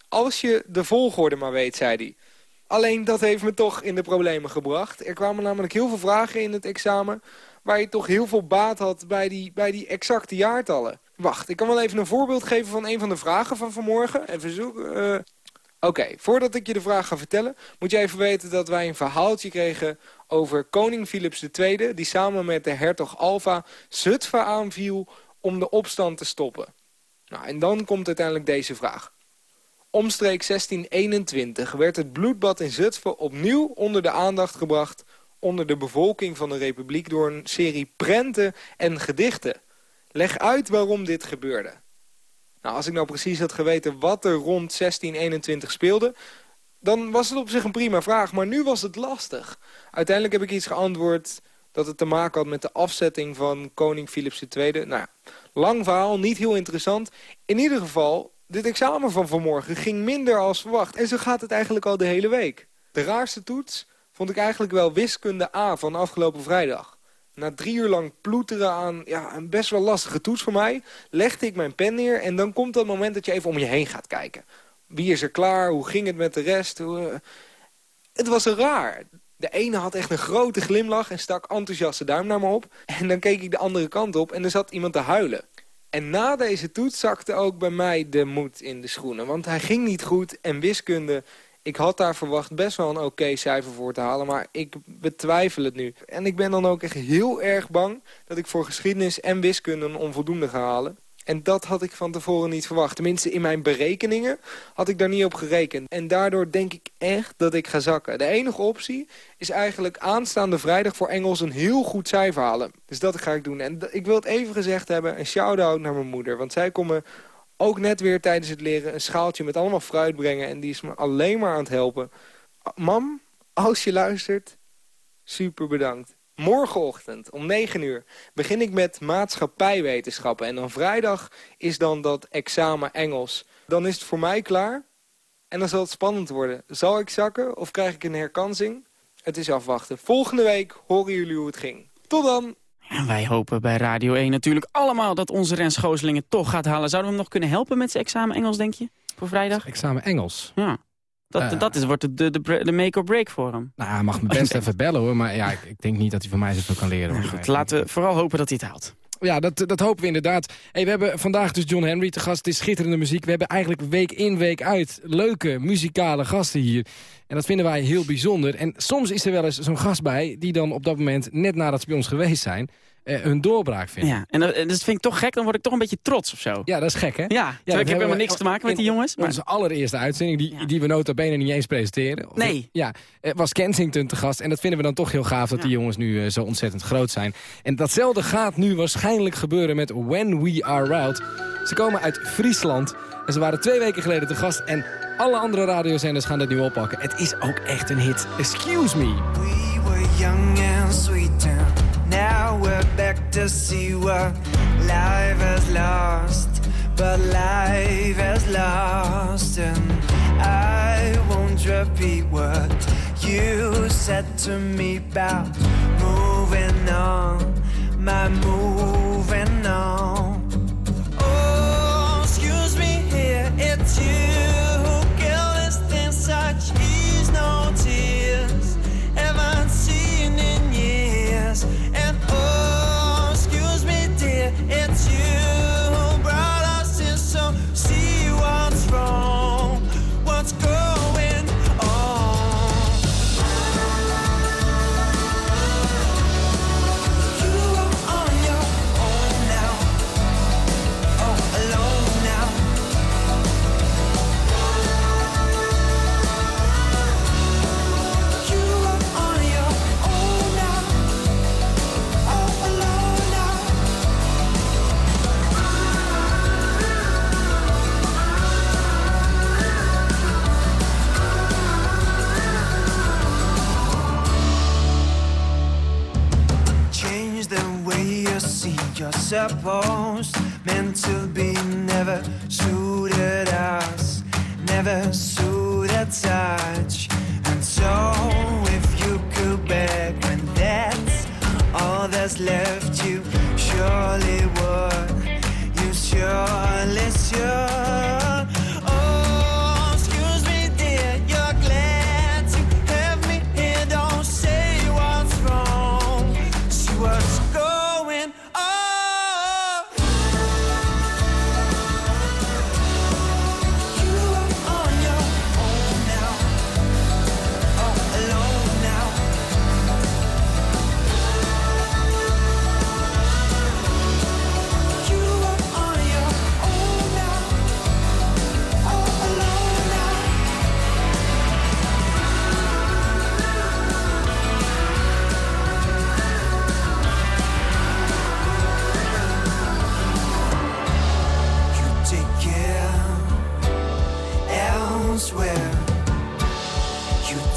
Als je de volgorde maar weet, zei hij. Alleen dat heeft me toch in de problemen gebracht. Er kwamen namelijk heel veel vragen in het examen... waar je toch heel veel baat had bij die, bij die exacte jaartallen. Wacht, ik kan wel even een voorbeeld geven van een van de vragen van vanmorgen. Even zoeken. eh. Oké, voordat ik je de vraag ga vertellen... moet je even weten dat wij een verhaaltje kregen over koning Philips II... die samen met de hertog Alva Zutphen aanviel om de opstand te stoppen. Nou, en dan komt uiteindelijk deze vraag. Omstreeks 1621 werd het bloedbad in Zutphen opnieuw onder de aandacht gebracht... onder de bevolking van de republiek door een serie prenten en gedichten. Leg uit waarom dit gebeurde. Nou, als ik nou precies had geweten wat er rond 1621 speelde... dan was het op zich een prima vraag, maar nu was het lastig. Uiteindelijk heb ik iets geantwoord dat het te maken had met de afzetting van koning Philips II. Nou ja, lang verhaal, niet heel interessant. In ieder geval Dit examen van vanmorgen ging minder als verwacht. En zo gaat het eigenlijk al de hele week. De raarste toets vond ik eigenlijk wel wiskunde A van afgelopen vrijdag. Na drie uur lang ploeteren aan ja, een best wel lastige toets voor mij... legde ik mijn pen neer en dan komt dat moment dat je even om je heen gaat kijken. Wie is er klaar? Hoe ging het met de rest? Hoe, eh, Het was raar. De ene had echt een grote glimlach en stak enthousiaste duim naar me op. En dan keek ik de andere kant op en er zat iemand te huilen. En na deze toets zakte ook bij mij de moed in de schoenen. Want hij ging niet goed en wiskunde... Ik had daar verwacht best wel een oké cijfer voor te halen, maar ik betwijfel het nu. En ik ben dan ook echt heel erg bang dat ik voor geschiedenis en wiskunde een onvoldoende ga halen. En dat had ik van tevoren niet verwacht. Tenminste, in mijn berekeningen had ik daar niet op gerekend. En daardoor denk ik echt dat ik ga zakken. De enige optie is eigenlijk aanstaande vrijdag voor Engels een heel goed cijfer halen. Dus dat ga ik doen. En ik wil het even gezegd hebben, een shout-out naar mijn moeder. Want zij kon me ook net weer tijdens het leren een schaaltje met allemaal fruit brengen. En die is me alleen maar aan het helpen. Mam, als je luistert, super bedankt. Morgenochtend om 9 uur begin ik met maatschappijwetenschappen. En dan vrijdag is dan dat examen Engels. Dan is het voor mij klaar. En dan zal het spannend worden. Zal ik zakken of krijg ik een herkansing? Het is afwachten. Volgende week horen jullie hoe het ging. Tot dan! En wij hopen bij Radio 1 natuurlijk allemaal dat onze Rens Gooselingen toch gaat halen. Zouden we hem nog kunnen helpen met zijn examen Engels, denk je? Voor vrijdag? Examen Engels. Ja. Dat, Eh. dat is, wordt de, de, de, de make or break voor hem. Nou, hij mag me best even bellen hoor, maar ja, ik, ik denk niet dat hij van mij zoveel kan leren. Nou goed, laten we vooral hopen dat hij het haalt. Ja, dat, dat hopen we inderdaad. Hey, we hebben vandaag dus John Henry te gast. Het is schitterende muziek. We hebben eigenlijk week in, week uit leuke muzikale gasten hier. En dat vinden wij heel bijzonder. En soms is er wel eens zo'n gast bij... die dan op dat moment, net nadat ze bij ons geweest zijn... eh, hun doorbraak vinden. Ja, en dat, en dat vind ik toch gek, dan word ik toch een beetje trots of zo. Ja, dat is gek, hè? Ja, ik heb hebben helemaal niks te maken met die jongens. Maar, Onze allereerste uitzending, die, die we nota bene niet eens presenteren. Of- Nee. Ja, eh, was Kensington te gast. En dat vinden we dan toch heel gaaf dat die jongens nu eh, zo ontzettend groot zijn. En datzelfde gaat nu waarschijnlijk gebeuren met When We Are Wild. Ze komen uit Friesland. En ze waren twee weken geleden te gast. En alle andere radiozenders gaan dat nu oppakken. Het is ook echt een hit. Excuse me. We're back to see what life has lost. But life has lost and I won't repeat what you said to me about moving on, my moving on. Oh, excuse me here, it's you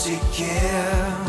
You take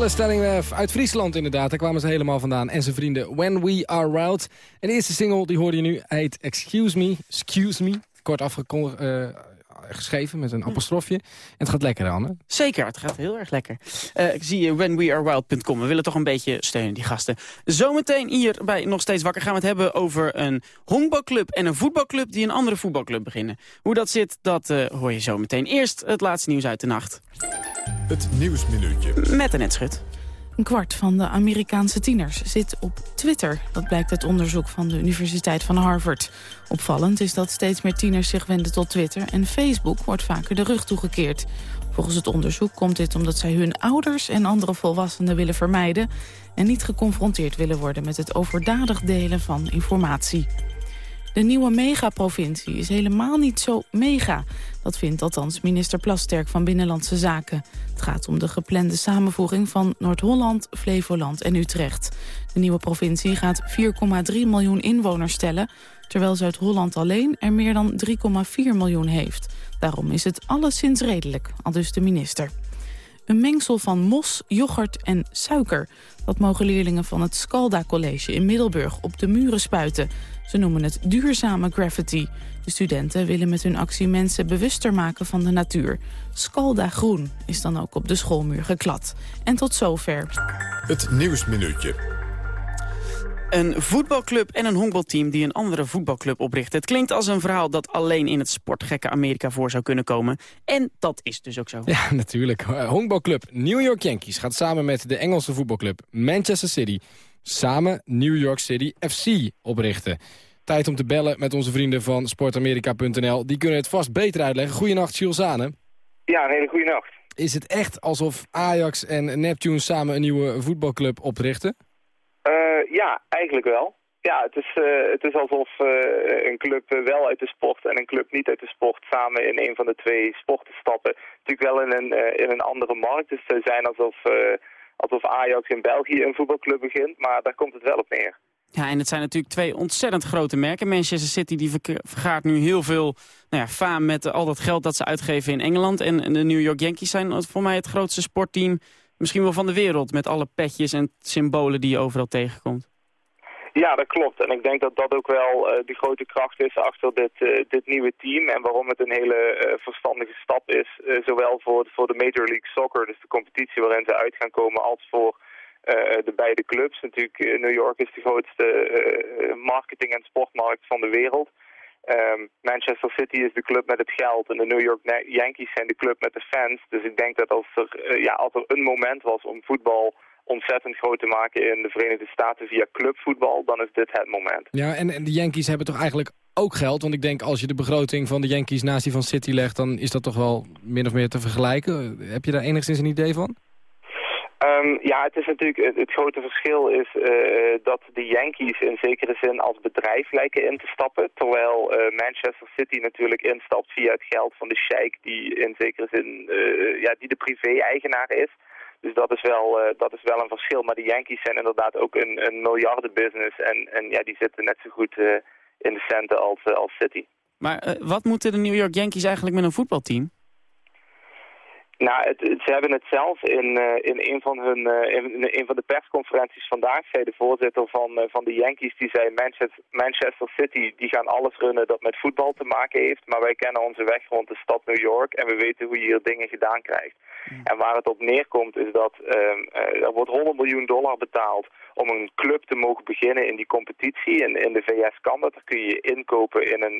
Hille Stellingwerf uit Friesland inderdaad. Daar kwamen ze helemaal vandaan. En zijn vrienden When We Are Wild. En de eerste single, die hoorde je nu, heet Excuse Me. Excuse Me. Kort afgekondigd. eh, geschreven met een apostrofje. En het gaat lekker aan, hè? Zeker, het gaat heel erg lekker. Eh, ik zie je whenwearewild.com. We willen toch een beetje steunen, die gasten. Zometeen hier bij Nog Steeds Wakker gaan we het hebben over een honkbalclub en een voetbalclub die een andere voetbalclub beginnen. Hoe dat zit, dat eh, hoor je zometeen. Eerst het laatste nieuws uit de nacht. Het Nieuwsminuutje. Met een Schut. Een kwart van de Amerikaanse tieners zit op Twitter. Dat blijkt uit onderzoek van de Universiteit van Harvard. Opvallend is dat steeds meer tieners zich wenden tot Twitter... en Facebook wordt vaker de rug toegekeerd. Volgens het onderzoek komt dit omdat zij hun ouders en andere volwassenen willen vermijden... en niet geconfronteerd willen worden met het overdadig delen van informatie. De nieuwe megaprovincie is helemaal niet zo mega. Dat vindt althans minister Plasterk van Binnenlandse Zaken. Het gaat om de geplande samenvoeging van Noord-Holland, Flevoland en Utrecht. De nieuwe provincie gaat 4,3 miljoen inwoners tellen... terwijl Zuid-Holland alleen er meer dan 3,4 miljoen heeft. Daarom is het alleszins redelijk, aldus de minister. Een mengsel van mos, yoghurt en suiker. Dat mogen leerlingen van het Scalda College in Middelburg op de muren spuiten. Ze noemen het duurzame graffiti. De studenten willen met hun actie mensen bewuster maken van de natuur. Scalda Groen is dan ook op de schoolmuur geklad. En tot zover. Het Nieuwsminuutje. Een voetbalclub en een honkbalteam die een andere voetbalclub oprichten. Het klinkt als een verhaal dat alleen in het sportgekke Amerika voor zou kunnen komen. En dat is dus ook zo. Ja, natuurlijk. Honkbalclub New York Yankees gaat samen met de Engelse voetbalclub Manchester City... samen New York City FC oprichten. Tijd om te bellen met onze vrienden van sportamerika.nl. Die kunnen het vast beter uitleggen. Goedenacht, Jules Zane. Ja, een hele goede nacht. Is het echt alsof Ajax en Neptune samen een nieuwe voetbalclub oprichten? Uh, ja, eigenlijk wel. Ja, het is, uh, het is alsof uh, een club wel uit de sport en een club niet uit de sport samen in een van de twee sporten stappen. Natuurlijk wel in een, in een andere markt. Dus het zijn alsof, alsof Ajax in België een voetbalclub begint, maar daar komt het wel op neer. Ja, en het zijn natuurlijk twee ontzettend grote merken. Manchester City die vergaart nu heel veel nou ja, faam met al dat geld dat ze uitgeven in Engeland. En de New York Yankees zijn voor mij het grootste sportteam misschien wel van de wereld. Met alle petjes en symbolen die je overal tegenkomt. Ja, dat klopt. En ik denk dat dat ook wel uh, de grote kracht is achter dit, uh, dit nieuwe team. En waarom het een hele uh, verstandige stap is. zowel voor, voor de Major League Soccer, dus de competitie waarin ze uit gaan komen, als voor de beide clubs. Natuurlijk, New York is de grootste marketing- en sportmarkt van de wereld. Um, Manchester City is de club met het geld en de New York Yankees zijn de club met de fans. Dus ik denk dat als er, uh, ja, als een moment was om voetbal ontzettend groot te maken in de Verenigde Staten via clubvoetbal, dan is dit het moment. Ja, en de Yankees hebben toch eigenlijk ook geld? Want ik denk als je de begroting van de Yankees naast die van City legt, dan is dat toch wel min of meer te vergelijken. Heb je daar enigszins een idee van? Um, ja, het is natuurlijk het, grote verschil is uh, dat de Yankees in zekere zin als bedrijf lijken in te stappen, terwijl uh, Manchester City natuurlijk instapt via het geld van de sheik die in zekere zin uh, ja, die de privé-eigenaar is. Dus dat is, wel, dat is wel een verschil. Maar de Yankees zijn inderdaad ook een, een miljardenbusiness en, en ja, die zitten net zo goed in de centen als, als City. Maar wat moeten de New York Yankees eigenlijk met een voetbalteam? Nou, het, ze hebben het zelf in, uh, in, een van hun, uh, in, een van de persconferenties vandaag, zei de voorzitter van, uh, van de Yankees, die zei Manchester, Manchester City, die gaan alles runnen dat met voetbal te maken heeft, maar wij kennen onze weg rond de stad New York en we weten hoe je hier dingen gedaan krijgt. Mm. En waar het op neerkomt is dat er wordt 100 miljoen dollar betaald om een club te mogen beginnen in die competitie. En in de VS kan dat, daar kun je inkopen in een,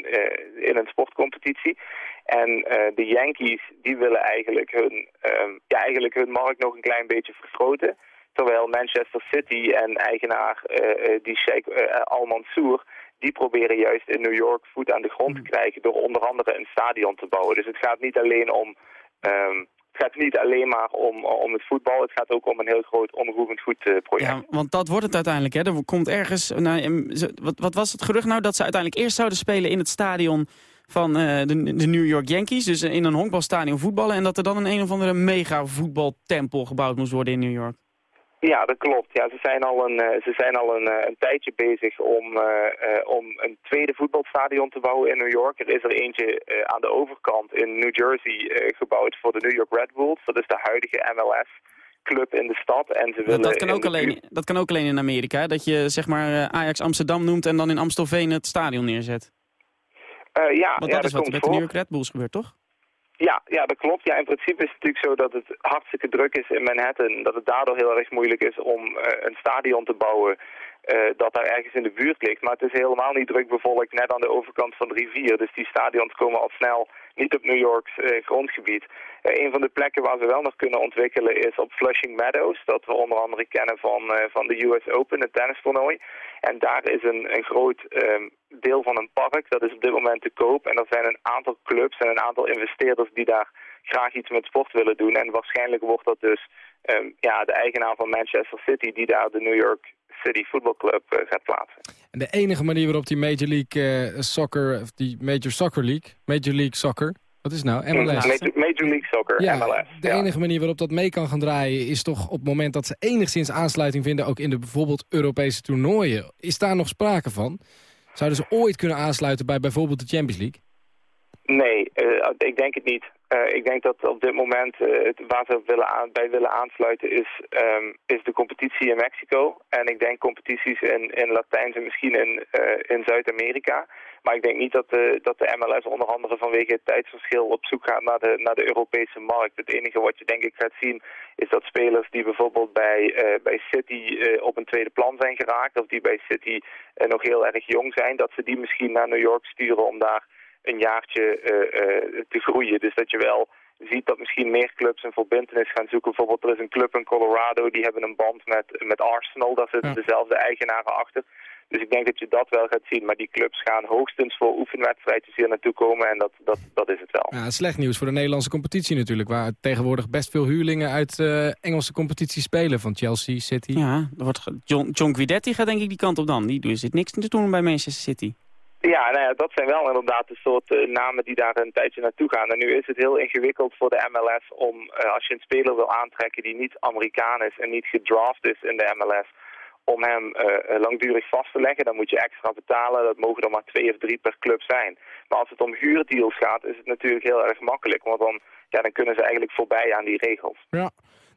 in een sportcompetitie. En uh, de Yankees die willen eigenlijk hun, uh, ja, eigenlijk hun markt nog een klein beetje vergroten. Terwijl Manchester City en eigenaar uh, die Sheikh Al Mansour... die proberen juist in New York voet aan de grond te krijgen... door onder andere een stadion te bouwen. Dus het gaat niet alleen om... Um, het gaat niet alleen maar om, om het voetbal, het gaat ook om een heel groot onroerend goed project. Ja, want dat wordt het uiteindelijk. Hè? Er komt ergens, nou, wat, wat was het gerucht nou, dat ze uiteindelijk eerst zouden spelen in het stadion van uh, de, de, New York Yankees. Dus in een honkbalstadion voetballen. En dat er dan een een of andere mega voetbaltempel gebouwd moest worden in New York. Ja, dat klopt. Ja, ze zijn al een, uh, ze zijn al een, een tijdje bezig om, om een tweede voetbalstadion te bouwen in New York. Er is er eentje aan de overkant in New Jersey gebouwd voor de New York Red Bulls. Dat is de huidige MLS. club in de stad. En ze willen Dat, kan ook alleen, dat kan ook alleen in Amerika, dat je zeg maar eh, Ajax Amsterdam noemt en dan in Amstelveen het stadion neerzet. Eh, ja, Want ja, dat is wat met de voor. New York Red Bulls gebeurt, toch? Ja, ja, dat klopt. Ja, in principe is het natuurlijk zo dat het hartstikke druk is in Manhattan. Dat het daardoor heel erg moeilijk is om eh, een stadion te bouwen eh, dat daar ergens in de buurt ligt. Maar het is helemaal niet druk bevolkt net aan de overkant van de rivier. Dus die stadions komen al snel niet op New Yorks grondgebied. Een van de plekken waar ze wel nog kunnen ontwikkelen is op Flushing Meadows. Dat we onder andere kennen van, van de US Open, het tennistoernooi. En daar is een, een groot ehm, deel van een park, dat is op dit moment te koop. En er zijn een aantal clubs en een aantal investeerders die daar graag iets met sport willen doen. En waarschijnlijk wordt dat dus ehm, ja, de eigenaar van Manchester City die daar de New York City Football Club eh, gaat plaatsen. En de enige manier waarop die Major League eh, Soccer, of die Major Soccer League, Major League Soccer, wat is nou? MLS. Major, Major League Soccer, Ja, MLS. de ja. enige manier waarop dat mee kan gaan draaien is toch op het moment dat ze enigszins aansluiting vinden, ook in de bijvoorbeeld Europese toernooien. Is daar nog sprake van? Zouden ze ooit kunnen aansluiten bij bijvoorbeeld de Champions League? Nee, eh, ik denk het niet. Eh, ik denk dat op dit moment eh, het, waar ze willen aan, bij willen aansluiten is, ehm, is de competitie in Mexico. En ik denk competities in, in Latijns en misschien in, eh, in Zuid-Amerika. Maar ik denk niet dat de, dat de MLS onder andere vanwege het tijdsverschil op zoek gaat naar de, naar de Europese markt. Het enige wat je denk ik gaat zien is dat spelers die bijvoorbeeld bij, bij City op een tweede plan zijn geraakt... of die bij City nog heel erg jong zijn, dat ze die misschien naar New York sturen om daar een jaartje eh, eh, te groeien. Dus dat je wel ziet dat misschien meer clubs een verbindenis gaan zoeken. Bijvoorbeeld er is een club in Colorado, die hebben een band met, met Arsenal. Daar zitten dezelfde eigenaren achter. Dus ik denk dat je dat wel gaat zien. Maar die clubs gaan hoogstens voor oefenwedstrijdjes hier naartoe komen. En dat, dat, dat is het wel. Ja, slecht nieuws voor de Nederlandse competitie natuurlijk, waar tegenwoordig best veel huurlingen uit eh, Engelse competitie spelen, van Chelsea, City. Ja, er wordt John, John Guidetti gaat denk ik die kant op dan. Die doet- zit niks te doen bij Manchester City. Ja, nou ja, dat zijn wel inderdaad een soort eh, namen die daar een tijdje naartoe gaan. En nu is het heel ingewikkeld voor de MLS om, eh, als je een speler wil aantrekken die niet Amerikaan is en niet gedraft is in de MLS, om hem eh, langdurig vast te leggen. Dan moet je extra betalen. Dat mogen er maar twee of drie per club zijn. Maar als het om huurdeals gaat, is het natuurlijk heel erg makkelijk. Want dan, ja, dan kunnen ze eigenlijk voorbij aan die regels. Ja.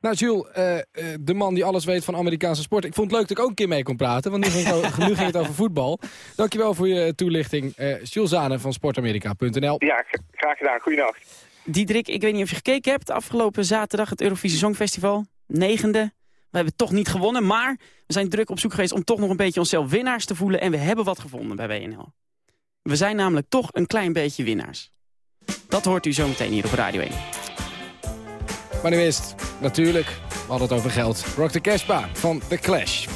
Nou, Jules, eh, eh, de man die alles weet van Amerikaanse sport. Ik vond het leuk dat ik ook een keer mee kon praten, want nu ging het, over, nu ging het over voetbal. Dankjewel voor je toelichting. Eh Jules Zane van sportamerika.nl. Ja, graag gedaan. Goeienacht. Diederik, ik weet niet of je gekeken hebt. Afgelopen zaterdag het Eurovisie Songfestival. Negende. We hebben toch niet gewonnen, maar we zijn druk op zoek geweest om toch nog een beetje onszelf winnaars te voelen. En we hebben wat gevonden bij WNL. We zijn namelijk toch een klein beetje winnaars. Dat hoort u zometeen hier op Radio 1. Maar nu is natuurlijk, we hadden het over geld. Rock the Cashba van The Clash.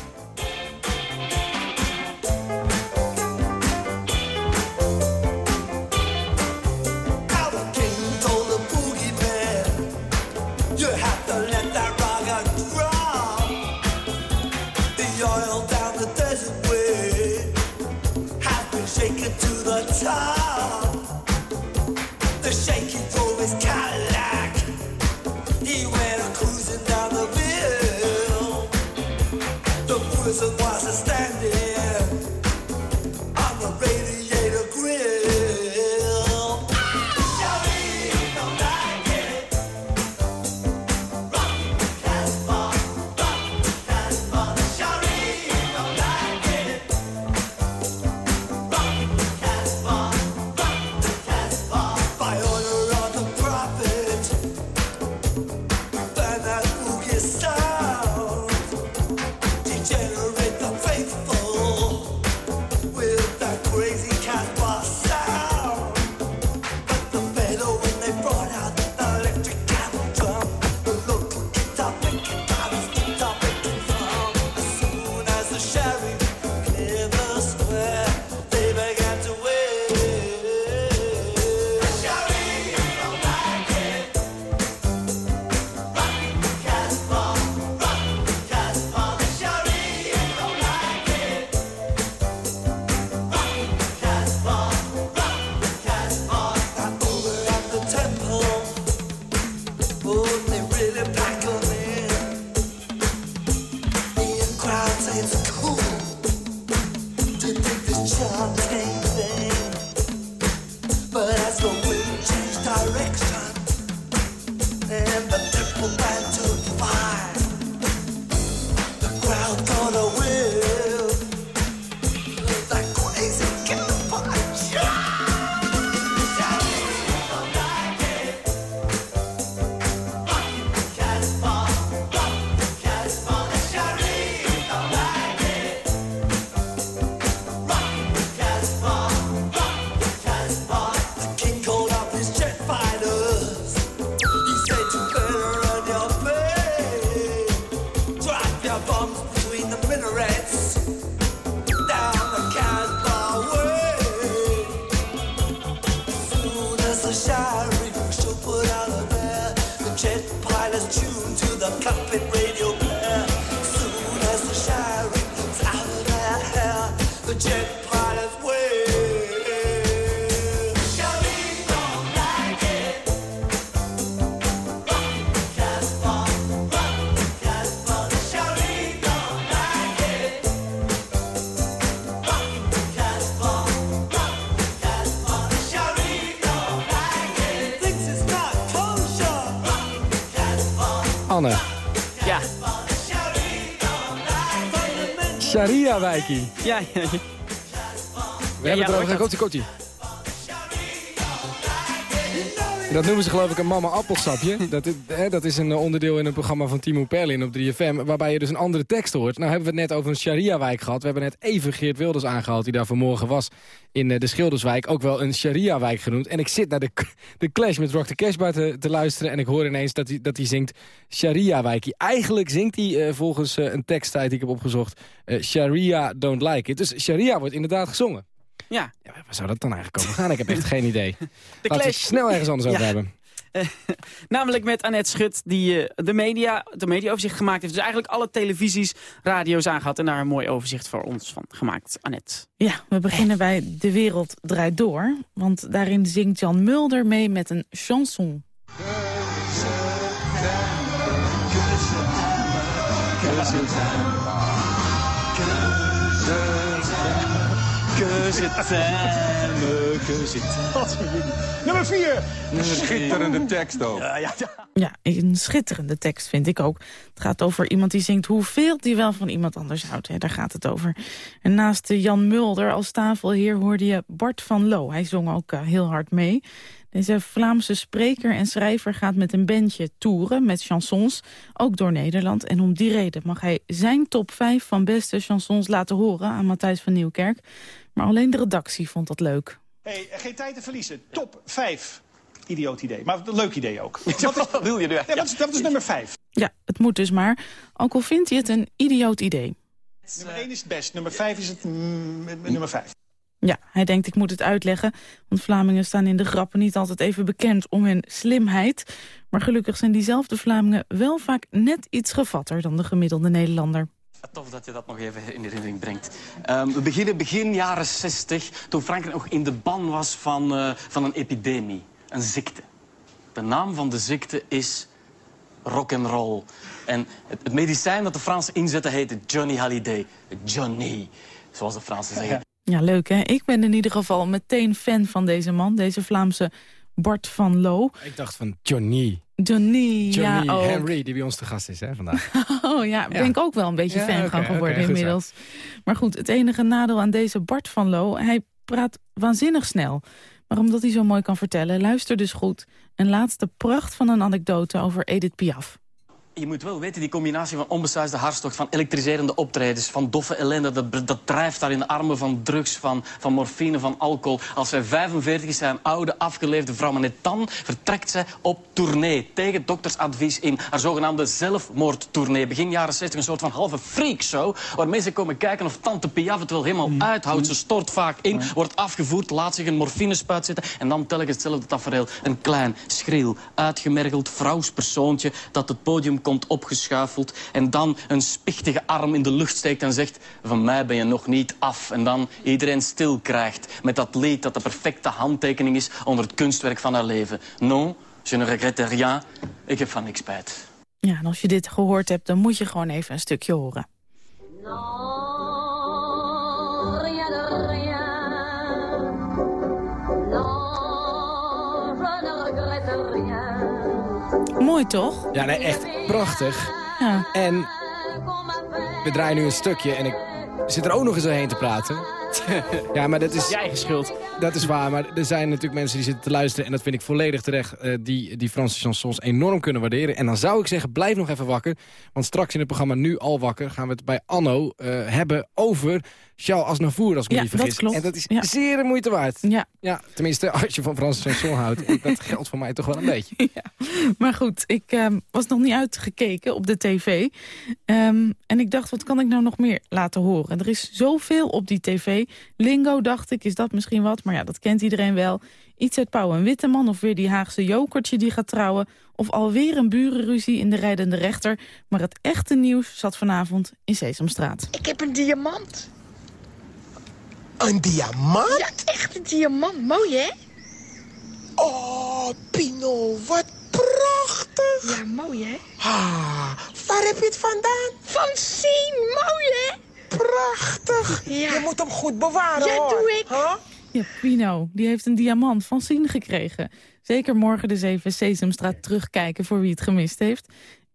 Sharia-wijkie. Ja, ja, ja. We hebben erover. dat. Komt Dat noemen ze geloof ik een mama appelsapje. Dat is, hè, dat is een eh, onderdeel in een programma van Timo Perlin op 3FM... waarbij je dus een andere tekst hoort. Nou hebben we het net over een Sharia-wijk gehad. We hebben net even Geert Wilders aangehaald... die daar vanmorgen was in eh, de Schilderswijk. Ook wel een Sharia-wijk genoemd. En ik zit naar de, de Clash met Rock the Cashbar te, te luisteren... en ik hoor ineens dat hij dat hij zingt Sharia-wijkie. Eigenlijk zingt hij eh, volgens eh, een teksttijd die ik heb opgezocht... Sharia don't like it. Dus Sharia wordt inderdaad gezongen. Ja. Waar zou dat dan eigenlijk komen gaan? Ik heb echt geen idee. De Laten we snel ergens anders over Ja. hebben. Namelijk met Annette Schut, die eh, de, media, de mediaoverzicht gemaakt heeft. Dus eigenlijk alle televisies, radio's aangehad. En daar een mooi overzicht voor ons van gemaakt. Annette. Ja, we beginnen bij De Wereld Draait Door. Want daarin zingt Jan Mulder mee met een chanson. Que je t'aime, que je t'aime. Nummer 4. Schitterende tekst ook. Ja, ja, ja. Ja, een schitterende tekst vind ik ook. Het gaat over iemand die zingt hoeveel die wel van iemand anders houdt. Hè, daar gaat het over. En naast Jan Mulder als tafelheer hoorde je Bart van Loo. Hij zong ook eh, heel hard mee. Deze Vlaamse spreker en schrijver gaat met een bandje toeren met chansons, ook door Nederland. En om die reden mag hij zijn top 5 van beste chansons laten horen aan Matthijs van Nieuwkerk. Maar alleen de redactie vond dat leuk. Hey, geen tijd te verliezen. Top 5. Idioot idee. Maar een leuk idee ook. Wat wil je nu? Ja, wat, is, wat is nummer 5? Ja, het moet dus maar. Ook al vindt hij het een idioot idee. Nummer 1 is het best. Nummer 5 is het mm, nummer 5. Ja, hij denkt ik moet het uitleggen, want Vlamingen staan in de grappen niet altijd even bekend om hun slimheid. Maar gelukkig zijn diezelfde Vlamingen wel vaak net iets gevatter dan de gemiddelde Nederlander. Tof dat je dat nog even in herinnering brengt. Ehm, we beginnen begin jaren 60, toen Frankrijk nog in de ban was van, eh, van een epidemie, een ziekte. De naam van de ziekte is rock'n'roll. En het, het medicijn dat de Fransen inzetten heette Johnny Hallyday. Johnny, zoals de Fransen zeggen. Ja, leuk hè? Ik ben in ieder geval meteen fan van deze man, deze Vlaamse Bart van Loo. Ik dacht van Johnny. Johnny, Johnny ja. Henry, die bij ons te gast is hè, vandaag. Oh ja, ben Ja. ik ook wel een beetje Ja, fan oké, geworden zo. inmiddels. Maar goed, het enige nadeel aan deze Bart van Loo... hij praat waanzinnig snel. Maar omdat hij zo mooi kan vertellen, luister dus goed. Een laatste pracht van een anekdote over Edith Piaf. Je moet wel weten, die combinatie van onbesuisde hartstocht... van elektriserende optredens, van doffe ellende... dat, dat drijft daar in de armen van drugs, van, van morfine, van alcohol. Als zij 45 is, zij een oude, afgeleefde vrouw. Maar net dan vertrekt zij op tournee. Tegen doktersadvies in. Haar zogenaamde zelfmoordtournee. Begin jaren 60 een soort van halve freakshow... waar mensen komen kijken of tante Piaf het wel helemaal uithoudt. Ze stort vaak in, wordt afgevoerd, laat zich een morfinespuit zetten... en dan telkens hetzelfde tafereel. Een klein, schril, uitgemergeld vrouwspersoontje... dat het podium komt opgeschuifeld... en dan een spichtige arm in de lucht steekt en zegt... van mij ben je nog niet af. En dan iedereen stil krijgt met dat lied dat de perfecte handtekening is... onder het kunstwerk van haar leven. Non, je ne regrette rien. Ik heb van niks spijt. Ja, en als je dit gehoord hebt, dan moet je gewoon even een stukje horen. Mooi toch? Ja, nee, echt prachtig. Ja. En we draaien nu een stukje en ik zit er ook nog eens doorheen te praten. ja, maar dat is... Jij geschuld. Dat is waar, maar er zijn natuurlijk mensen die zitten te luisteren... en dat vind ik volledig terecht, eh, die die Franse chansons enorm kunnen waarderen. En dan zou ik zeggen, blijf nog even wakker. Want straks in het programma Nu Al Wakker... gaan we het bij Anno eh, hebben over Charles Aznavour, als ik me niet dat vergis. klopt. En dat is Ja. zeer de moeite waard. Ja. ja, tenminste, als je van Franse chanson houdt. dat geldt voor mij toch wel een beetje. Maar goed, ik ehm, was nog niet uitgekeken op de tv. Ehm, en ik dacht, wat kan ik nou nog meer laten horen? En er is zoveel op die tv. Lingo, dacht ik, is dat misschien wat? Maar ja, dat kent iedereen wel. Iets uit Pauw en Witteman of weer die Haagse jokertje die gaat trouwen... of alweer een burenruzie in de rijdende rechter. Maar het echte nieuws zat vanavond in Sesamstraat. Ik heb een diamant. Een diamant? Ja, echt een diamant. Mooi, hè? Oh, Pino, wat prachtig. Ja, mooi, hè? Ah, waar heb je het vandaan? Van Sien, mooi, hè? Prachtig. Ja. Je moet hem goed bewaren, Ja, hoor. doe ik. Huh? Ja, Pino, die heeft een diamant van Sien gekregen. Zeker morgen dus even Sesamstraat terugkijken voor wie het gemist heeft.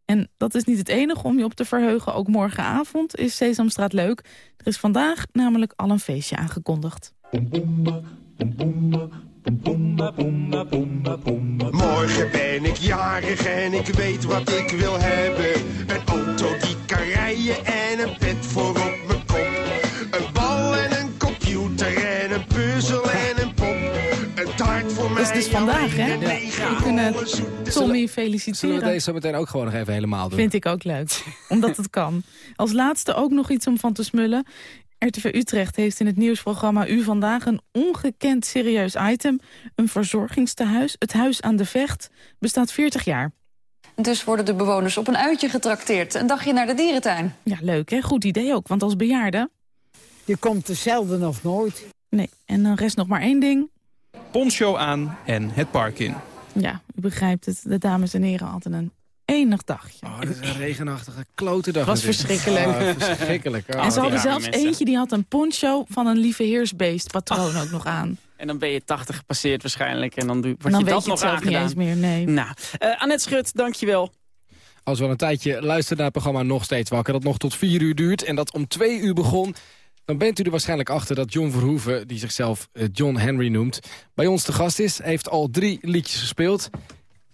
En dat is niet het enige om je op te verheugen. Ook morgenavond is Sesamstraat leuk. Er is vandaag namelijk al een feestje aangekondigd. Morgen ben ik jarig en ik weet wat ik wil hebben. Een auto die kan rijden en een pet voor op is vandaag, hè? We kunnen Tommy Zullen feliciteren. we deze zo meteen ook gewoon nog even helemaal doen? Vind ik ook leuk, omdat het kan. Als laatste ook nog iets om van te smullen. RTV Utrecht heeft in het nieuwsprogramma U Vandaag een ongekend serieus item. Een verzorgingstehuis, het Huis aan de Vecht, bestaat 40 jaar. Dus worden de bewoners op een uitje getrakteerd. Een dagje naar de dierentuin. Ja, leuk hè? Goed idee ook, want als bejaarde... Je komt er zelden of nooit. Nee, en dan rest nog maar één ding. Poncho aan en het park in. Ja, u begrijpt het. De dames en heren hadden een enig dagje. Oh, dat is een regenachtige klote dag. was verschrikkelijk. Oh, verschrikkelijk. Oh, en ze hadden ja. zelfs eentje die had een poncho van een lieve heersbeest patroon ook nog aan. En dan ben je 80 gepasseerd waarschijnlijk. En dan doe- wordt En dan je weet dat je nog niet eens meer, nee. Nou, eh Annette Schut, dankjewel. Als we al een tijdje luisteren naar het programma Nog Steeds Wakker... dat nog tot vier uur duurt en dat om twee uur begon... dan bent u er waarschijnlijk achter dat John Verhoeven... die zichzelf eh, John Henry noemt, bij ons te gast is. Hij heeft al drie liedjes gespeeld.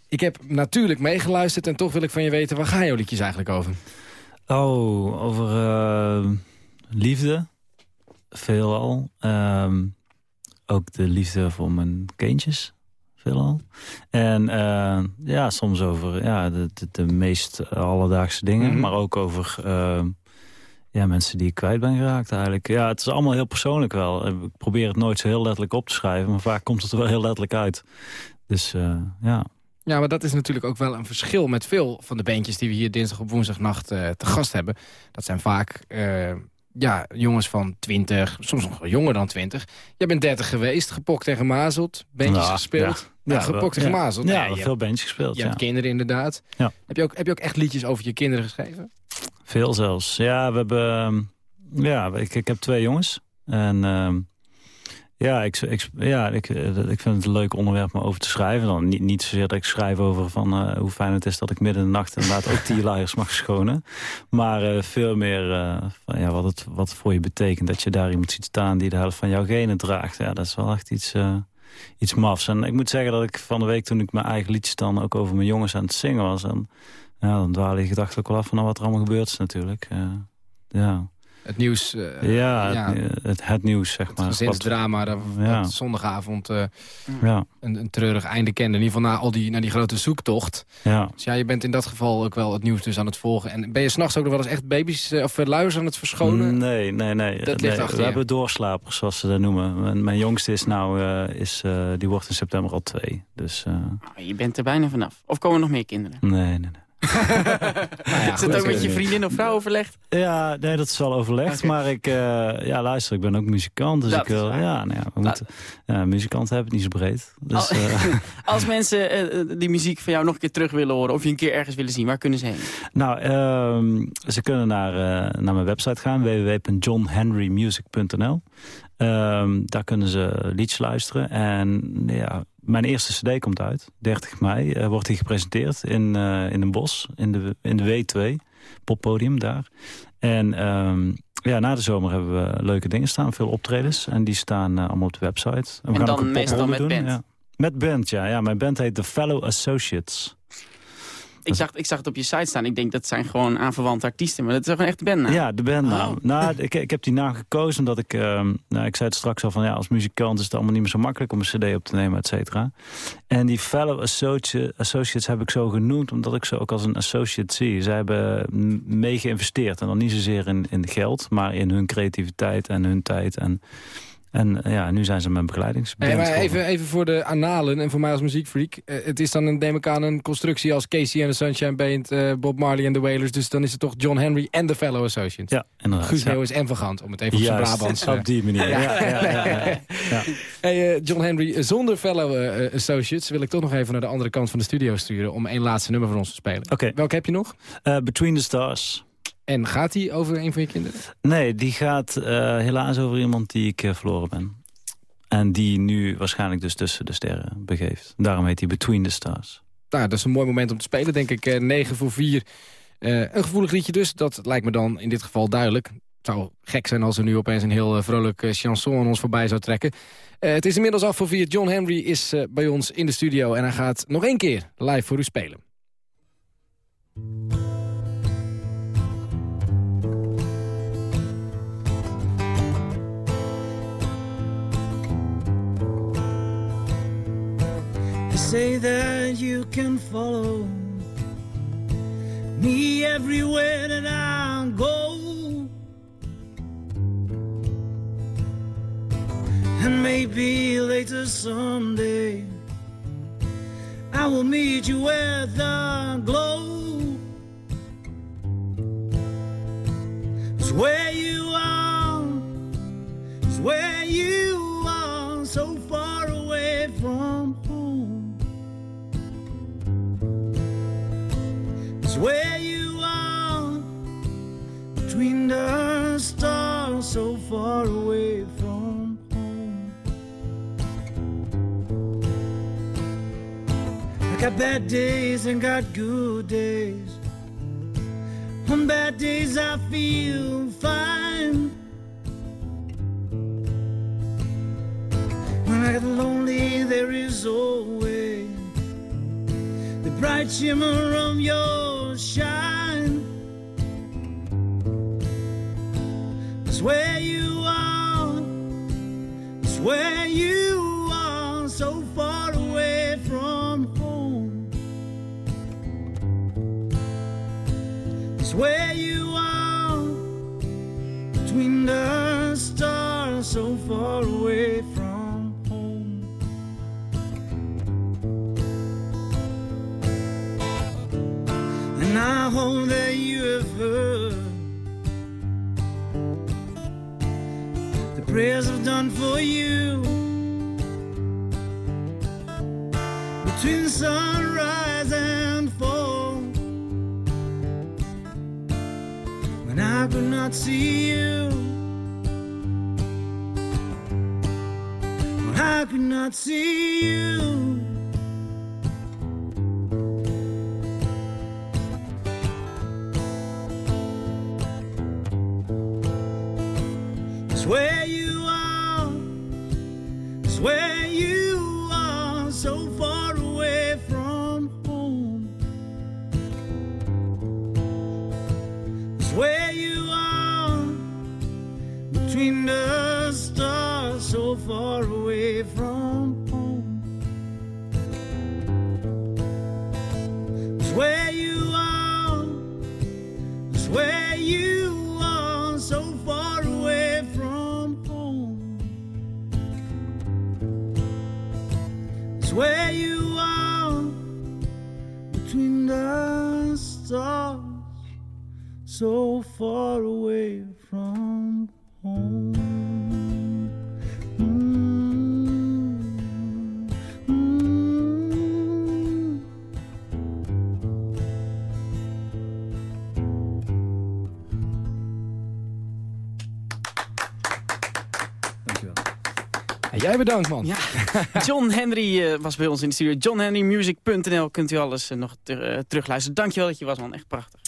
Ik heb natuurlijk meegeluisterd en toch wil ik van je weten... waar gaan jouw liedjes eigenlijk over? Oh, over eh, liefde. Veelal. Ehm ook de liefde voor mijn kindjes. Veelal. En eh, ja, soms over ja, de, de, de meest alledaagse dingen. Mhm. Maar ook over ja, mensen die ik kwijt ben geraakt eigenlijk. Ja, het is allemaal heel persoonlijk wel. Ik probeer het nooit zo heel letterlijk op te schrijven. Maar vaak komt het er wel heel letterlijk uit. Dus eh, ja. Ja, maar dat is natuurlijk ook wel een verschil met veel van de bandjes... die we hier dinsdag op woensdagnacht eh, te gast hebben. Dat zijn vaak eh, ja, jongens van 20, soms nog wel jonger dan 20. Jij bent 30 geweest, gepokt en gemazeld, bandjes Ja, gespeeld. ja. Gepokt en wel, gemazeld. Ja, Nee, veel bandjes gespeeld, Je hebt kinderen inderdaad. Ja. Heb, je ook, heb je ook echt liedjes over je kinderen geschreven? Veel zelfs. Ja, we hebben... ehm, Ja, ik, ik heb twee jongens. En ehm, ja, ik, ja ik, eh, ik vind het een leuk onderwerp om over te schrijven. Dan niet, niet zozeer dat ik schrijf over van, eh, hoe fijn het is dat ik midden in de nacht inderdaad ook die luiers mag schonen. Maar eh, veel meer van, ja, wat, het, wat voor je betekent. Dat je daar iemand ziet staan die de helft van jouw genen draagt. Ja, dat is wel echt iets, iets mafs. En ik moet zeggen dat ik van de week toen ik mijn eigen liedjes dan ook over mijn jongens aan het zingen was. En, ja, dan dwalen je gedachten ook wel af van wat er allemaal gebeurd is natuurlijk. Eh, ja. Het nieuws. eh, ja, ja. Het, het, het nieuws, zeg maar. gezinsdrama dat, ja. dat zondagavond eh, Ja. een, een treurig einde kende. In ieder geval na, al die, na die grote zoektocht. Ja. Dus ja, je bent in dat geval ook wel het nieuws dus aan het volgen. En ben je s'nachts ook nog wel eens echt baby's of luiers aan het verschonen? Nee, nee, nee. Dat ligt nee, achter We je. hebben doorslapers, zoals ze dat noemen. Mijn, mijn jongste is nou, eh, is, eh, die wordt in september al twee. Dus, eh, Oh, je bent er bijna vanaf. Of komen er nog meer kinderen? nee, nee, nee. is het ook met je vriendin of vrouw overlegd? Ja, nee, dat is wel overlegd. Maar ik, eh, ja, luister, ik ben ook muzikant. Dus Dat ik wil, ja, nou ja, we moeten, ja, muzikanten hebben het niet zo breed. Dus, Al- eh, Als mensen eh, die muziek van jou nog een keer terug willen horen... of je een keer ergens willen zien, waar kunnen ze heen? Nou, ehm, ze kunnen naar, naar mijn website gaan, www.johnhenrymusic.nl. Ehm, daar kunnen ze liedjes luisteren. En ja, mijn eerste cd komt uit, 30 mei. eh, wordt die gepresenteerd in, eh, in een bos, in de, in de W2, poppodium daar. En ehm, ja, na de zomer hebben we leuke dingen staan, veel optredens. En die staan eh, allemaal op de website. we En gaan dan meestal met doen, band? Ja. Met band, ja. ja. Mijn band heet The Fellow Associates. Ik zag, ik zag het op je site staan. Ik denk dat zijn gewoon aanverwante artiesten. Maar dat is gewoon echt de bandnaam. Ja, de bandnaam. Oh. Nou, ik, ik heb die naam gekozen omdat ik... ehm, nou, ik zei het straks al van... ja, als muzikant is het allemaal niet meer zo makkelijk om een cd op te nemen, et cetera. En die fellow associ- associates heb ik zo genoemd... omdat ik ze ook als een associate zie. Zij hebben mee geïnvesteerd. En dan niet zozeer in, in geld, maar in hun creativiteit en hun tijd. En En eh, ja, nu zijn ze mijn begeleidingsband. Hey, even, even voor de analen en voor mij als muziekfreak. Eh, het is dan een, neem ik aan een constructie als Casey en de Sunshine Band, eh, Bob Marley en de Wailers. Dus dan is het toch John Henry en de Fellow Associates. Ja, inderdaad. Guus ja. Meeuwis en om het even op zijn Brabants... op die manier. Ja, ja, ja. Hey, John Henry, zonder Fellow Associates wil ik toch nog even naar de andere kant van de studio sturen... om één laatste nummer van ons te spelen. Oké. Welke heb je nog? Between the Stars. En gaat die over een van je kinderen? Nee, die gaat eh, helaas over iemand die ik eh, verloren ben. En die nu waarschijnlijk dus tussen de sterren begeeft. Daarom heet hij Between the Stars. Nou, dat is een mooi moment om te spelen, denk ik. Eh 9 voor 4. Eh, een gevoelig liedje dus, dat lijkt me dan in dit geval duidelijk. Het zou gek zijn als er nu opeens een heel vrolijk chanson aan ons voorbij zou trekken. Het is inmiddels af voor 4. John Henry is bij ons in de studio en hij gaat nog één keer live voor u spelen. They say that you can follow me everywhere that I go. And maybe later someday I will meet you where the glow is where got bad days and got good days. On bad days, I feel fine. When I get lonely, there is always the bright shimmer of your shine. It's where you are, it's where you are, so far the stars, so far away from home. And I hope that you have heard the prayers I've done for you between sunrise and fall. When I could not see you, I could not see you. Bedankt, man. Ja, John Henry eh, was bij ons in de studio. JohnHenryMusic.nl kunt u alles eh, nog ter- eh, terugluisteren. Dankjewel dat je was, man. Echt prachtig.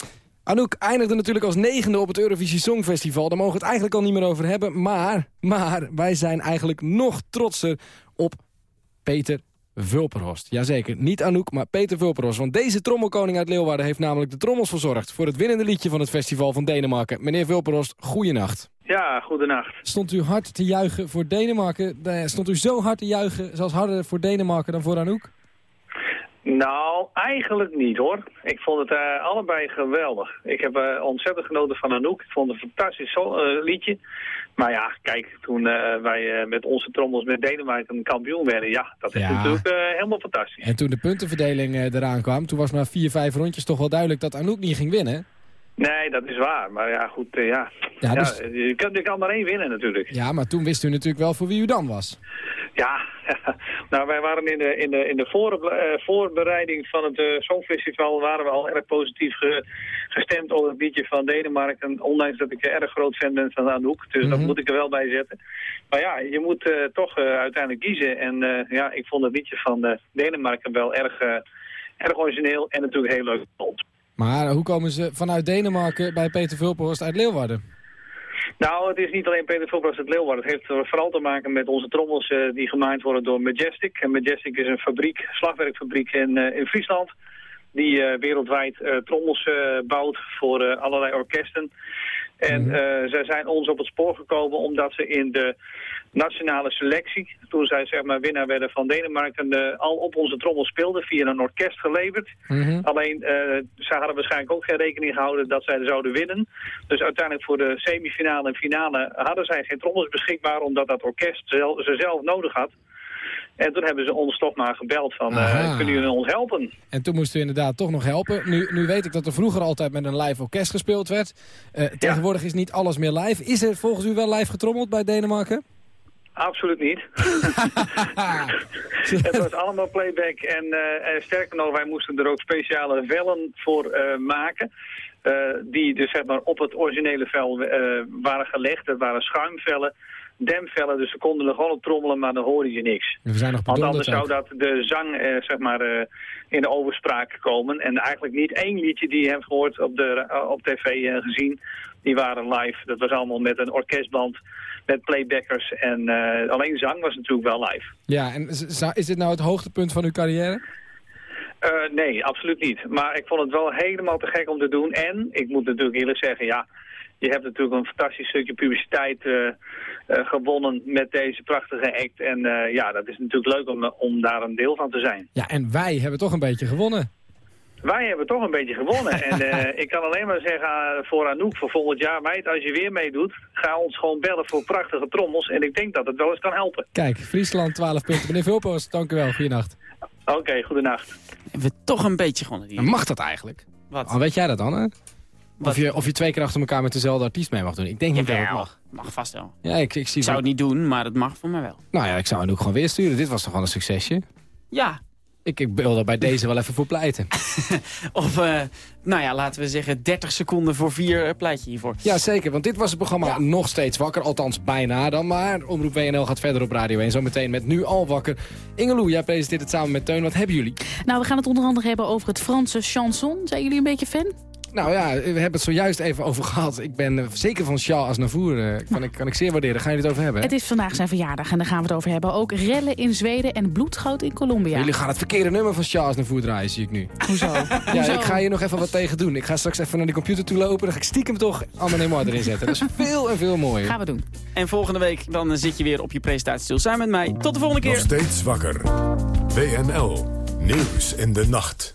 Anouk eindigde natuurlijk als negende op het Eurovisie Songfestival. Daar mogen we het eigenlijk al niet meer over hebben. Maar, maar wij zijn eigenlijk nog trotser op Peter Vulperhorst. Jazeker, niet Anouk, maar Peter Vulperhorst. Want deze trommelkoning uit Leeuwarden heeft namelijk de trommels verzorgd... voor het winnende liedje van het festival van Denemarken. Meneer Vulperhorst, goeienacht. Ja, goedenacht. Stond u hard te juichen voor Denemarken? Stond u zo hard te juichen, zelfs harder voor Denemarken dan voor Anouk? Nou, eigenlijk niet hoor. Ik vond het eh, allebei geweldig. Ik heb eh, ontzettend genoten van Anouk. Ik vond het een fantastisch eh, liedje. Maar ja, kijk, toen wij met onze trommels met Denemarken een kampioen werden, ja, dat is Ja. natuurlijk helemaal fantastisch. En toen de puntenverdeling eraan kwam, toen was na vier, vijf rondjes toch wel duidelijk dat Anouk niet ging winnen. Nee, dat is waar. Maar ja, goed, eh, ja. Ja, ja, dus- je, kan, je kan maar één winnen natuurlijk. Ja, maar toen wist u natuurlijk wel voor wie u dan was. Ja, nou wij waren in de, in de, in de voor, eh, voorbereiding van het eh, Songfestival waren we al erg positief ge- gestemd over het liedje van Denemarken. Ondanks dat ik een erg groot fan ben van Anouk. Dus dat Mhm. moet ik er wel bij zetten. Maar ja, je moet eh, toch eh, uiteindelijk kiezen. En eh, ja, ik vond het liedje van eh, Denemarken wel erg, eh, erg origineel en natuurlijk heel leuk. Maar hoe komen ze vanuit Denemarken bij Peter Vulpenhorst uit Leeuwarden? Nou, het is niet alleen Peter Vulpers het Leeuwarden. Het heeft vooral te maken met onze trommels eh, die gemaakt worden door Majestic. En Majestic is een fabriek, slagwerkfabriek in, eh, in Friesland. Die eh, wereldwijd eh, trommels eh, bouwt voor eh, allerlei orkesten. En eh, zij zijn ons op het spoor gekomen omdat ze in de nationale selectie, toen zij zeg maar winnaar werden van Denemarken, eh, al op onze trommel speelden via een orkest geleverd. Alleen, eh zij hadden waarschijnlijk ook geen rekening gehouden dat zij zouden winnen. Dus uiteindelijk voor de semifinale en finale hadden zij geen trommels beschikbaar... omdat dat orkest ze zelf nodig had. En toen hebben ze ons toch maar gebeld van, eh, kunnen jullie ons helpen? En toen moest u inderdaad toch nog helpen. Nu, nu weet ik dat er vroeger altijd met een live orkest gespeeld werd. Eh, tegenwoordig is niet alles meer live. Is er volgens u wel live getrommeld bij Denemarken? Absoluut niet. het was allemaal playback en, eh, en sterker nog, wij moesten er ook speciale vellen voor maken. die dus zeg maar op het originele vel waren gelegd. Dat waren schuimvellen, demvellen, dus ze konden er gewoon op trommelen, maar dan hoorde je niks. We zijn nog Want anders zou dat de zang eh, zeg maar, eh, in de overspraak komen. En eigenlijk niet één liedje die je hebt gehoord op, de, eh, op tv eh, gezien. Die waren live. Dat was allemaal met een orkestband, met playbackers. En alleen zang was natuurlijk wel live. Ja, en is dit nou het hoogtepunt van uw carrière? Nee, absoluut niet. Maar ik vond het wel helemaal te gek om te doen. En, ik moet natuurlijk eerlijk zeggen, ja... Je hebt natuurlijk een fantastisch stukje publiciteit eh, eh, gewonnen met deze prachtige act. En eh, ja, dat is natuurlijk leuk om, om daar een deel van te zijn. Ja, en wij hebben toch een beetje gewonnen. Wij hebben toch een beetje gewonnen. En eh, ik kan alleen maar zeggen voor Anouk voor volgend jaar, meid, als je weer meedoet, ga ons gewoon bellen voor prachtige trommels. En ik denk dat het wel eens kan helpen. Kijk, Friesland 12 punten. Meneer Vulpost, dank u wel. Goeienacht. Oké, goedenacht. Hebben we toch een beetje gewonnen hier. Maar mag dat eigenlijk? Wat? Al weet jij dat dan, hè? Of je, of je twee keer achter elkaar met dezelfde artiest mee mag doen. Ik denk niet dat het mag. mag vast wel. Ja, ik, ik zie Ik zou het niet doen, maar het mag voor mij wel. Nou ja, ik zou hem ook gewoon weer sturen. Dit was toch wel een succesje? Ja. Ik, ik wil er bij deze wel even voor pleiten. Of, eh, nou ja, laten we zeggen 30 seconden voor vier eh, pleit je hiervoor. Ja, zeker. Want dit was het programma Nog Steeds Wakker. Althans, bijna dan maar. Omroep WNL gaat verder op Radio 1. Zometeen met Nu Al Wakker. Ingeloe, jij presenteert het samen met Teun. Wat hebben jullie? Nou, we gaan het onder andere hebben over het Franse chanson. Zijn jullie een beetje fan? Nou ja, we hebben het zojuist even over gehad. Ik ben eh, zeker van Charles Aznavour. eh, kan, ik, kan ik zeer waarderen. Gaan jullie het over hebben? hè? Het is vandaag zijn verjaardag en daar gaan we het over hebben. Ook rellen in Zweden en bloedgoud in Colombia. Jullie gaan het verkeerde nummer van Charles Aznavour draaien, zie ik nu. Hoezo? Ja, Hoezo? ik ga hier nog even wat tegen doen. Ik ga straks even naar die computer toe lopen. Dan ga ik stiekem toch Amanema erin zetten. Dat is veel en veel mooier. Gaan we doen. En volgende week dan eh, zit je weer op je presentatiestil samen met mij. Tot de volgende keer. Nog steeds wakker. WNL. Nieuws in de nacht.